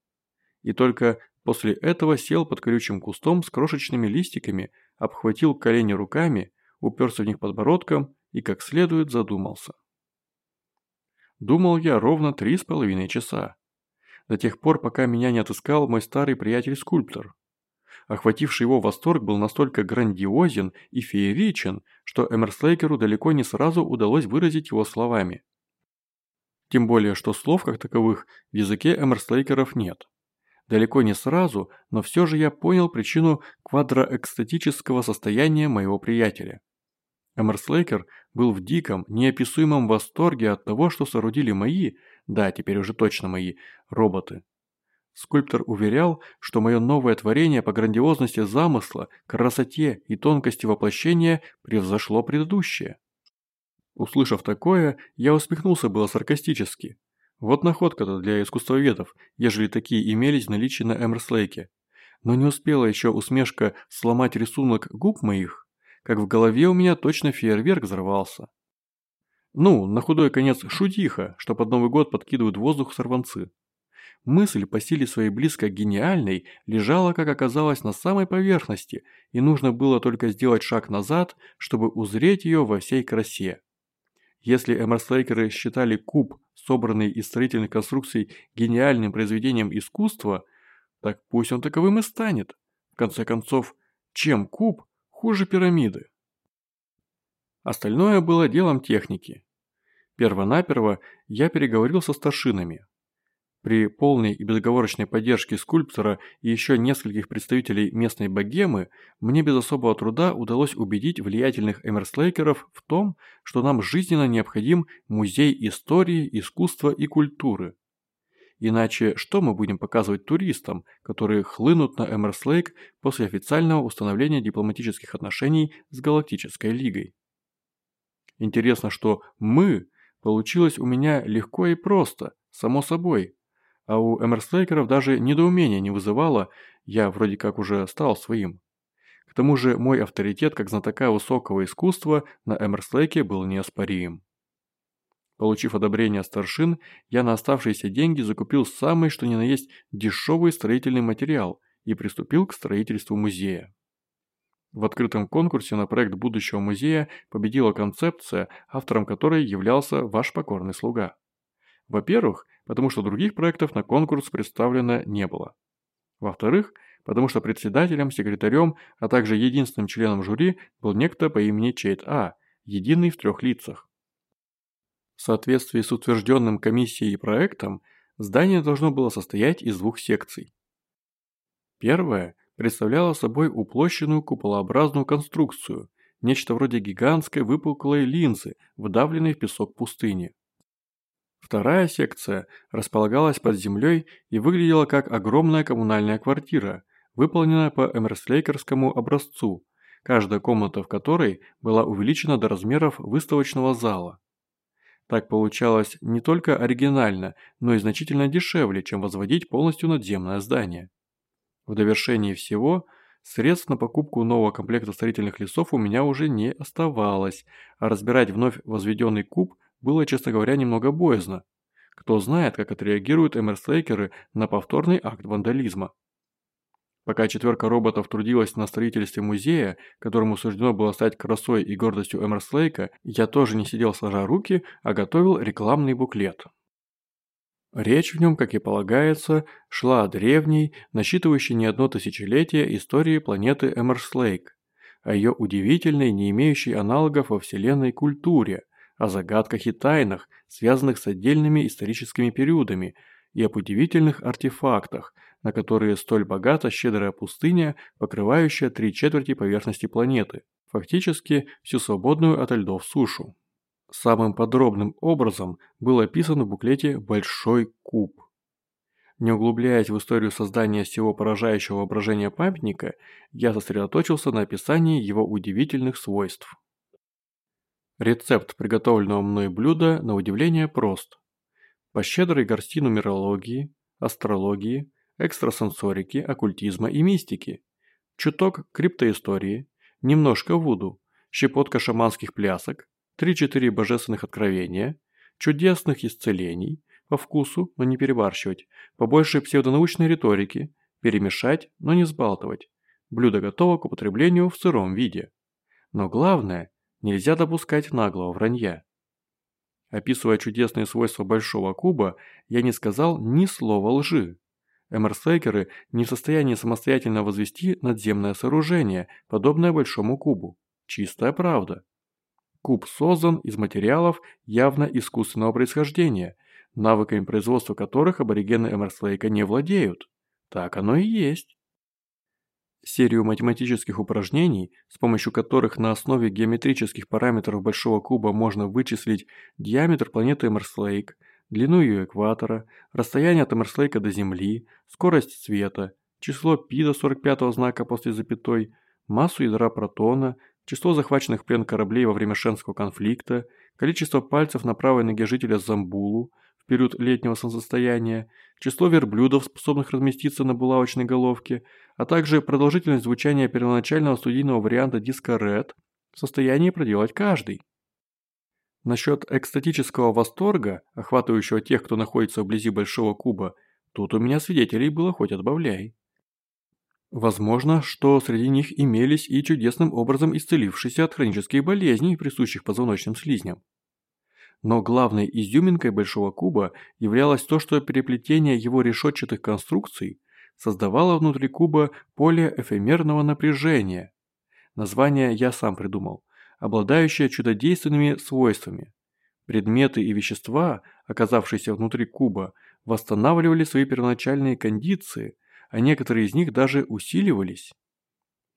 И только после этого сел под колючим кустом с крошечными листиками, обхватил колени руками, уперся в них подбородком и как следует задумался. Думал я ровно три с половиной часа. До тех пор, пока меня не отыскал мой старый приятель-скульптор. Охвативший его восторг был настолько грандиозен и фееричен, что Эмерслейкеру далеко не сразу удалось выразить его словами. Тем более, что слов как таковых в языке Эмерслейкеров нет. Далеко не сразу, но все же я понял причину квадроэкстатического состояния моего приятеля. Эмерслейкер был в диком, неописуемом восторге от того, что соорудили мои, да, теперь уже точно мои, роботы. Скульптор уверял, что мое новое творение по грандиозности замысла, красоте и тонкости воплощения превзошло предыдущее. Услышав такое, я усмехнулся было саркастически. Вот находка-то для искусствоведов, ежели такие имелись в наличии на Эмерслейке. Но не успела еще усмешка сломать рисунок губ моих, как в голове у меня точно фейерверк взорвался. Ну, на худой конец шутиха, что под Новый год подкидывают воздух сорванцы. Мысль по силе своей близко гениальной лежала, как оказалось, на самой поверхности, и нужно было только сделать шаг назад, чтобы узреть ее во всей красе. Если эмерслейкеры считали куб, собранный из строительных конструкций, гениальным произведением искусства, так пусть он таковым и станет. В конце концов, чем куб хуже пирамиды? Остальное было делом техники. Первонаперво я переговорил со старшинами, при полной и безоговорочной поддержке скульптора и еще нескольких представителей местной богемы, мне без особого труда удалось убедить влиятельных эмерслейкеров в том, что нам жизненно необходим музей истории, искусства и культуры. Иначе что мы будем показывать туристам, которые хлынут на Эмерслейк после официального установления дипломатических отношений с Галактической Лигой? Интересно, что «мы» получилось у меня легко и просто, само собой, а у Эмерслейкеров даже недоумения не вызывало, я вроде как уже стал своим. К тому же мой авторитет как знатока высокого искусства на Эмерслейке был неоспорим. Получив одобрение старшин, я на оставшиеся деньги закупил самый что ни на есть дешевый строительный материал и приступил к строительству музея. В открытом конкурсе на проект будущего музея победила концепция, автором которой являлся ваш покорный слуга. Во-первых, потому что других проектов на конкурс представлено не было. Во-вторых, потому что председателем, секретарем, а также единственным членом жюри был некто по имени Чейт А, единый в трех лицах. В соответствии с утвержденным комиссией проектом, здание должно было состоять из двух секций. Первая представляла собой уплощенную куполообразную конструкцию, нечто вроде гигантской выпуклой линзы, вдавленной в песок пустыни. Вторая секция располагалась под землей и выглядела как огромная коммунальная квартира, выполненная по эмерслейкерскому образцу, каждая комната в которой была увеличена до размеров выставочного зала. Так получалось не только оригинально, но и значительно дешевле, чем возводить полностью надземное здание. В довершении всего, средств на покупку нового комплекта строительных лесов у меня уже не оставалось, а разбирать вновь возведенный куб – было, честно говоря, немного боязно. Кто знает, как отреагируют эмерслейкеры на повторный акт вандализма. Пока четверка роботов трудилась на строительстве музея, которому суждено было стать красой и гордостью Эмерслейка, я тоже не сидел сложа руки, а готовил рекламный буклет. Речь в нем, как и полагается, шла о древней, насчитывающей не одно тысячелетие истории планеты Эмерслейк, о ее удивительной, не имеющей аналогов во Вселенной культуре, о загадках и тайнах, связанных с отдельными историческими периодами, и об удивительных артефактах, на которые столь богата щедрая пустыня, покрывающая три четверти поверхности планеты, фактически всю свободную от льдов сушу. Самым подробным образом был описан в буклете «Большой куб». Не углубляясь в историю создания всего поражающего воображения памятника, я сосредоточился на описании его удивительных свойств. Рецепт приготовленного мной блюда на удивление прост. По щедрой горсти нумерологии, астрологии, экстрасенсорики, оккультизма и мистики. Чуток криптоистории, немножко вуду, щепотка шаманских плясок, 3-4 божественных откровения, чудесных исцелений, по вкусу, но не перебарщивать, побольше псевдонаучной риторики, перемешать, но не сбалтывать. Блюдо готово к употреблению в сыром виде. Но главное, нельзя допускать наглого вранья. Описывая чудесные свойства большого куба, я не сказал ни слова лжи. Эмерсейкеры не в состоянии самостоятельно возвести надземное сооружение, подобное большому кубу. Чистая правда. Куб создан из материалов явно искусственного происхождения, навыками производства которых аборигены Эмерслейка не владеют. Так оно и есть. Серию математических упражнений, с помощью которых на основе геометрических параметров большого куба можно вычислить диаметр планеты Эмерслейк, длину ее экватора, расстояние от Эмерслейка до Земли, скорость света, число π до 45 знака после запятой, массу ядра протона, число захваченных плен кораблей во время Шенского конфликта, количество пальцев на правой ноге жителя Замбулу период летнего солнцестояния, число верблюдов, способных разместиться на булавочной головке, а также продолжительность звучания первоначального студийного варианта диска Red в состоянии проделать каждый. Насчет экстатического восторга, охватывающего тех, кто находится вблизи большого куба, тут у меня свидетелей было хоть отбавляй. Возможно, что среди них имелись и чудесным образом исцелившиеся от хронических болезней, присущих позвоночным слизням. Но главной изюминкой большого куба являлось то, что переплетение его решетчатых конструкций создавало внутри куба поле эфемерного напряжения. Название я сам придумал, обладающее чудодейственными свойствами. Предметы и вещества, оказавшиеся внутри куба, восстанавливали свои первоначальные кондиции – а некоторые из них даже усиливались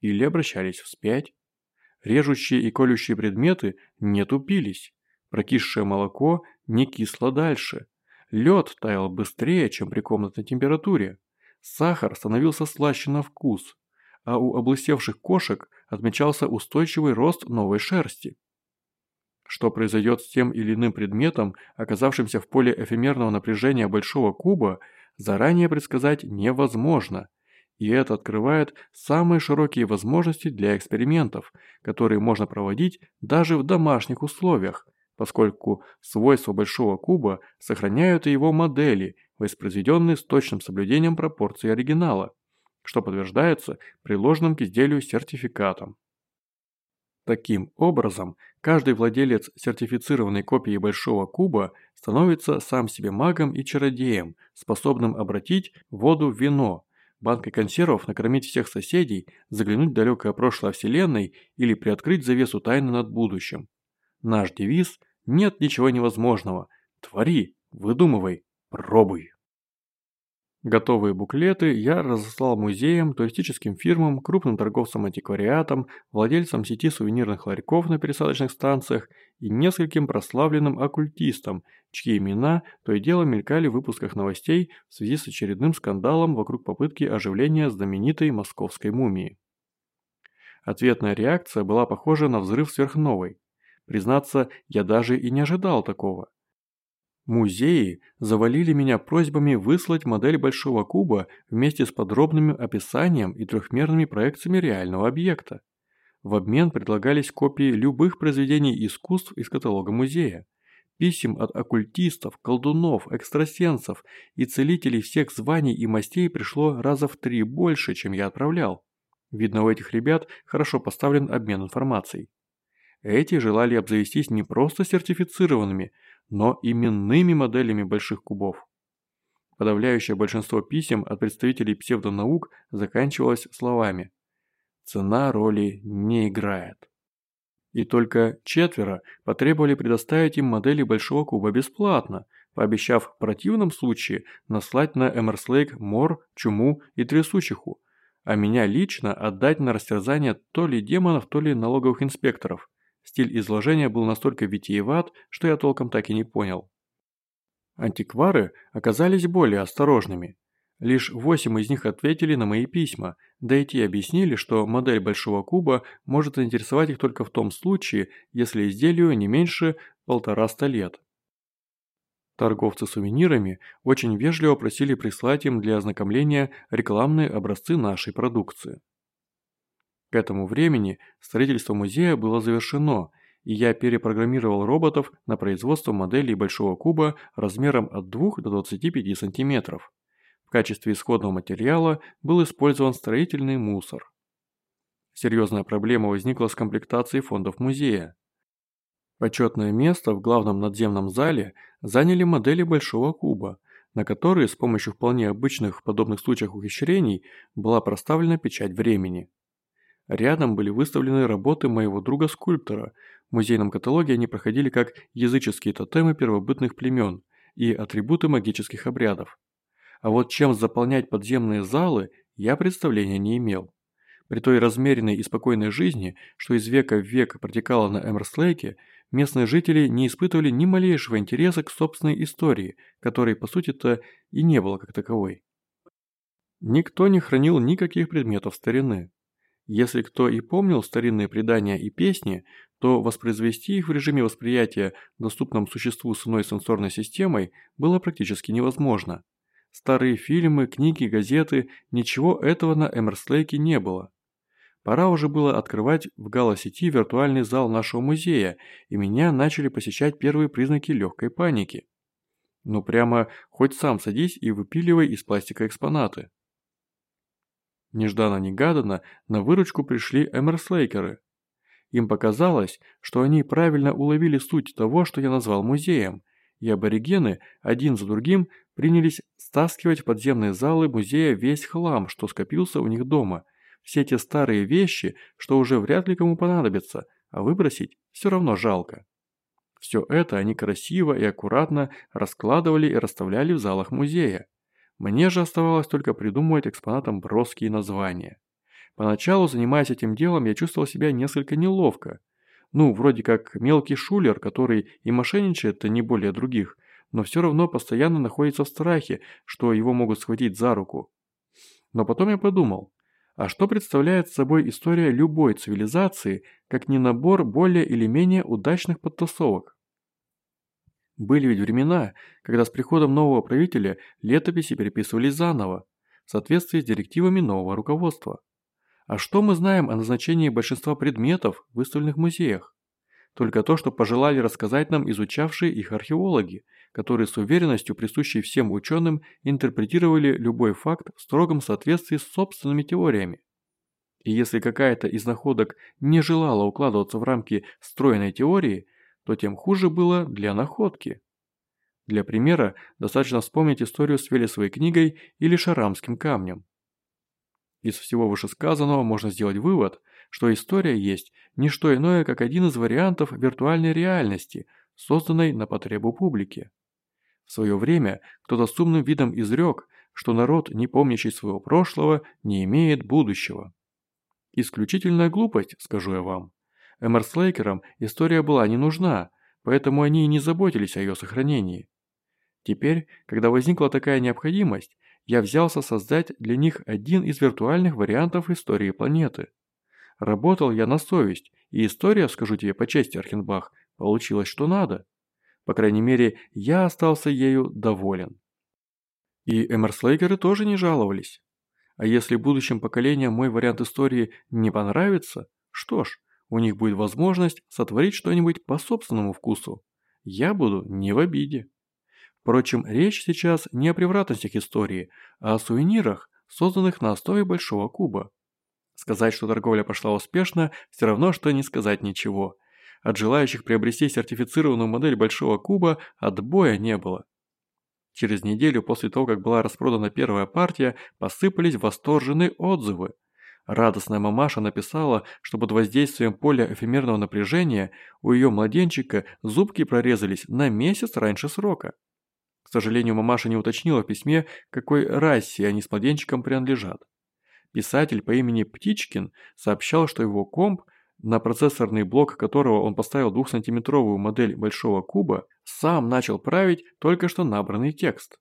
или обращались вспять. Режущие и колющие предметы не тупились, прокисшее молоко не кисло дальше, лед таял быстрее, чем при комнатной температуре, сахар становился слаще на вкус, а у облысевших кошек отмечался устойчивый рост новой шерсти. Что произойдет с тем или иным предметом, оказавшимся в поле эфемерного напряжения большого куба, заранее предсказать невозможно, и это открывает самые широкие возможности для экспериментов, которые можно проводить даже в домашних условиях, поскольку свойства большого куба сохраняют и его модели, воспроизведенные с точным соблюдением пропорций оригинала, что подтверждается приложенным к изделию сертификатом. Таким образом, каждый владелец сертифицированной копии большого куба становится сам себе магом и чародеем, способным обратить воду в вино, банкой консервов накормить всех соседей, заглянуть в далекое прошлое Вселенной или приоткрыть завесу тайны над будущим. Наш девиз «Нет ничего невозможного. Твори, выдумывай, пробуй». Готовые буклеты я разослал музеям, туристическим фирмам, крупным торговцам антиквариатом, владельцам сети сувенирных ларьков на пересадочных станциях и нескольким прославленным оккультистам, чьи имена то и дело мелькали в выпусках новостей в связи с очередным скандалом вокруг попытки оживления знаменитой московской мумии. Ответная реакция была похожа на взрыв сверхновой. Признаться, я даже и не ожидал такого. Музеи завалили меня просьбами выслать модель большого куба вместе с подробным описанием и трехмерными проекциями реального объекта. В обмен предлагались копии любых произведений искусств из каталога музея. Писем от оккультистов, колдунов, экстрасенсов и целителей всех званий и мастей пришло раза в три больше, чем я отправлял. Видно, у этих ребят хорошо поставлен обмен информацией. Эти желали обзавестись не просто сертифицированными, но именными моделями больших кубов. Подавляющее большинство писем от представителей псевдонаук заканчивалось словами цена роли не играет. И только четверо потребовали предоставить им модели Большого Куба бесплатно, пообещав в противном случае наслать на Эмерслейк мор, чуму и трясучиху, а меня лично отдать на растерзание то ли демонов, то ли налоговых инспекторов. Стиль изложения был настолько витиеват, что я толком так и не понял. Антиквары оказались более осторожными. Лишь восемь из них ответили на мои письма, да и те объяснили, что модель Большого Куба может заинтересовать их только в том случае, если изделию не меньше полтораста лет. Торговцы сувенирами очень вежливо просили прислать им для ознакомления рекламные образцы нашей продукции. К этому времени строительство музея было завершено, и я перепрограммировал роботов на производство моделей большого куба размером от 2 до 25 сантиметров. В качестве исходного материала был использован строительный мусор. Серьезная проблема возникла с комплектацией фондов музея. Почетное место в главном надземном зале заняли модели большого куба, на которые с помощью вполне обычных в подобных случаях ухищрений была проставлена печать времени. Рядом были выставлены работы моего друга-скульптора. В музейном каталоге они проходили как языческие тотемы первобытных племен и атрибуты магических обрядов. А вот чем заполнять подземные залы, я представления не имел. При той размеренной и спокойной жизни, что из века в век протекала на Эмерслейке, местные жители не испытывали ни малейшего интереса к собственной истории, которой, по сути-то, и не было как таковой. Никто не хранил никаких предметов старины. Если кто и помнил старинные предания и песни, то воспроизвести их в режиме восприятия, доступном существу с иной сенсорной системой, было практически невозможно. Старые фильмы, книги, газеты – ничего этого на Эмерслейке не было. Пора уже было открывать в Гала-сети виртуальный зал нашего музея, и меня начали посещать первые признаки легкой паники. Ну прямо хоть сам садись и выпиливай из пластика экспонаты. Нежданно-негаданно на выручку пришли эмерслейкеры. Им показалось, что они правильно уловили суть того, что я назвал музеем, и аборигены один за другим принялись стаскивать в подземные залы музея весь хлам, что скопился у них дома – все те старые вещи, что уже вряд ли кому понадобятся, а выбросить все равно жалко. Все это они красиво и аккуратно раскладывали и расставляли в залах музея. Мне же оставалось только придумывать экспонатам броские названия. Поначалу, занимаясь этим делом, я чувствовал себя несколько неловко. Ну, вроде как мелкий шулер, который и мошенничает-то не более других, но все равно постоянно находится в страхе, что его могут схватить за руку. Но потом я подумал, а что представляет собой история любой цивилизации, как не набор более или менее удачных подтасовок? Были ведь времена, когда с приходом нового правителя летописи переписывались заново, в соответствии с директивами нового руководства. А что мы знаем о назначении большинства предметов, выставленных музеях? Только то, что пожелали рассказать нам изучавшие их археологи, которые с уверенностью, присущей всем ученым, интерпретировали любой факт в строгом соответствии с собственными теориями. И если какая-то из находок не желала укладываться в рамки стройной теории, то тем хуже было для находки. Для примера достаточно вспомнить историю с Велесовой книгой или Шарамским камнем. Из всего вышесказанного можно сделать вывод, что история есть не что иное, как один из вариантов виртуальной реальности, созданной на потребу публики. В свое время кто-то с умным видом изрек, что народ, не помнящий своего прошлого, не имеет будущего. Исключительная глупость, скажу я вам. Эмерслейкерам история была не нужна, поэтому они и не заботились о ее сохранении. Теперь, когда возникла такая необходимость, я взялся создать для них один из виртуальных вариантов истории планеты. Работал я на совесть, и история, скажу тебе по чести, Архенбах, получилась что надо. По крайней мере, я остался ею доволен. И эмерслейкеры тоже не жаловались. А если будущим поколениям мой вариант истории не понравится, что ж, у них будет возможность сотворить что-нибудь по собственному вкусу. Я буду не в обиде. Впрочем, речь сейчас не о превратностях истории, а о сувенирах, созданных на основе большого куба. Сказать, что торговля пошла успешно, все равно, что не сказать ничего. От желающих приобрести сертифицированную модель большого куба отбоя не было. Через неделю после того, как была распродана первая партия, посыпались восторженные отзывы. Радостная мамаша написала, что под воздействием поля эфемерного напряжения у ее младенчика зубки прорезались на месяц раньше срока. К сожалению, мамаша не уточнила в письме, какой расе они с младенчиком принадлежат. Писатель по имени Птичкин сообщал, что его комп, на процессорный блок которого он поставил 2-сантиметровую модель большого куба, сам начал править только что набранный текст.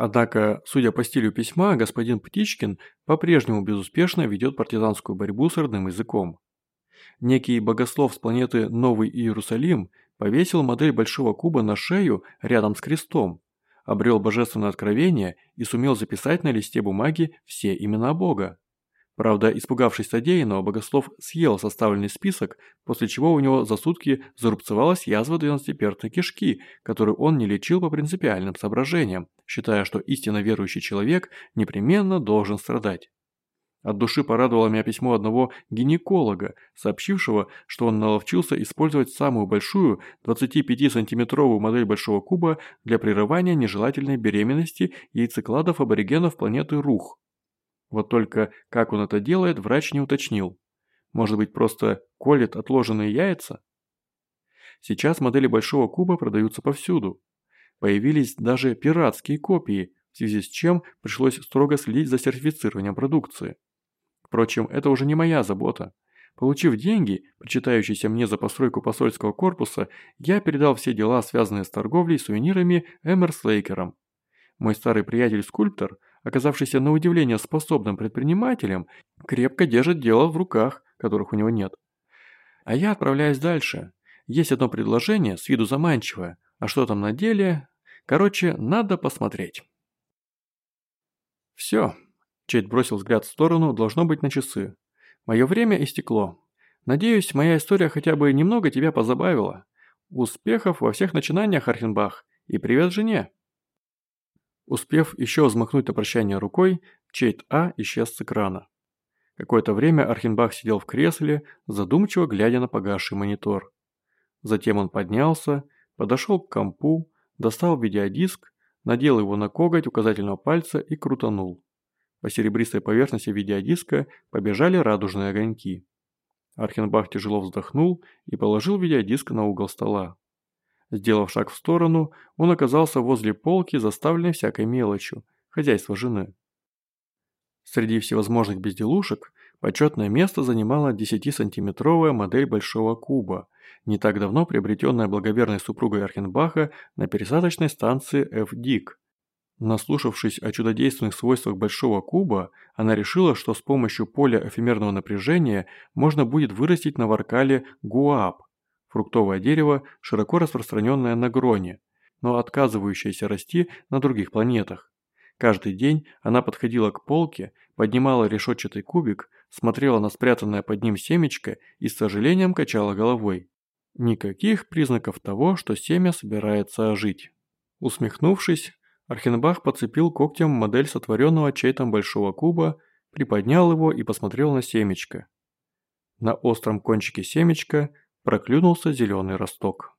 Однако, судя по стилю письма, господин Птичкин по-прежнему безуспешно ведет партизанскую борьбу с родным языком. Некий богослов с планеты Новый Иерусалим повесил модель большого куба на шею рядом с крестом, обрел божественное откровение и сумел записать на листе бумаги все имена Бога. Правда, испугавшись содеянного, Богослов съел составленный список, после чего у него за сутки зарубцевалась язва двенадцатиперстной кишки, которую он не лечил по принципиальным соображениям, считая, что истинно верующий человек непременно должен страдать. От души порадовало меня письмо одного гинеколога, сообщившего, что он наловчился использовать самую большую 25-сантиметровую модель большого куба для прерывания нежелательной беременности яйцекладов аборигенов планеты Рух. Вот только как он это делает, врач не уточнил. Может быть, просто колет отложенные яйца? Сейчас модели большого куба продаются повсюду. Появились даже пиратские копии, в связи с чем пришлось строго следить за сертифицированием продукции. Впрочем, это уже не моя забота. Получив деньги, причитающиеся мне за постройку посольского корпуса, я передал все дела, связанные с торговлей сувенирами, Эмерслейкерам. Мой старый приятель-скульптор оказавшийся на удивление способным предпринимателем, крепко держит дело в руках, которых у него нет. А я отправляюсь дальше. Есть одно предложение, с виду заманчивое, а что там на деле? Короче, надо посмотреть. Все. Чейд бросил взгляд в сторону, должно быть на часы. Мое время истекло. Надеюсь, моя история хотя бы немного тебя позабавила. Успехов во всех начинаниях, Архенбах, и привет жене. Успев еще взмахнуть на прощание рукой, Чейт А исчез с экрана. Какое-то время Архенбах сидел в кресле, задумчиво глядя на погасший монитор. Затем он поднялся, подошел к компу, достал видеодиск, надел его на коготь указательного пальца и крутанул. По серебристой поверхности видеодиска побежали радужные огоньки. Архенбах тяжело вздохнул и положил видеодиск на угол стола. Сделав шаг в сторону, он оказался возле полки, заставленной всякой мелочью, хозяйства жены. Среди всевозможных безделушек почетное место занимала 10-сантиметровая модель большого куба, не так давно приобретенная благоверной супругой Архенбаха на пересадочной станции F-Дик. Наслушавшись о чудодейственных свойствах большого куба, она решила, что с помощью поля эфемерного напряжения можно будет вырастить на Варкале гуап, фруктовое дерево, широко распространенное на Гроне, но отказывающееся расти на других планетах. Каждый день она подходила к полке, поднимала решетчатый кубик, смотрела на спрятанное под ним семечко и с сожалением качала головой. Никаких признаков того, что семя собирается ожить. Усмехнувшись, Архенбах подцепил когтем модель сотворенного чейтом большого куба, приподнял его и посмотрел на семечко. На остром кончике семечка проклюнулся зеленый росток.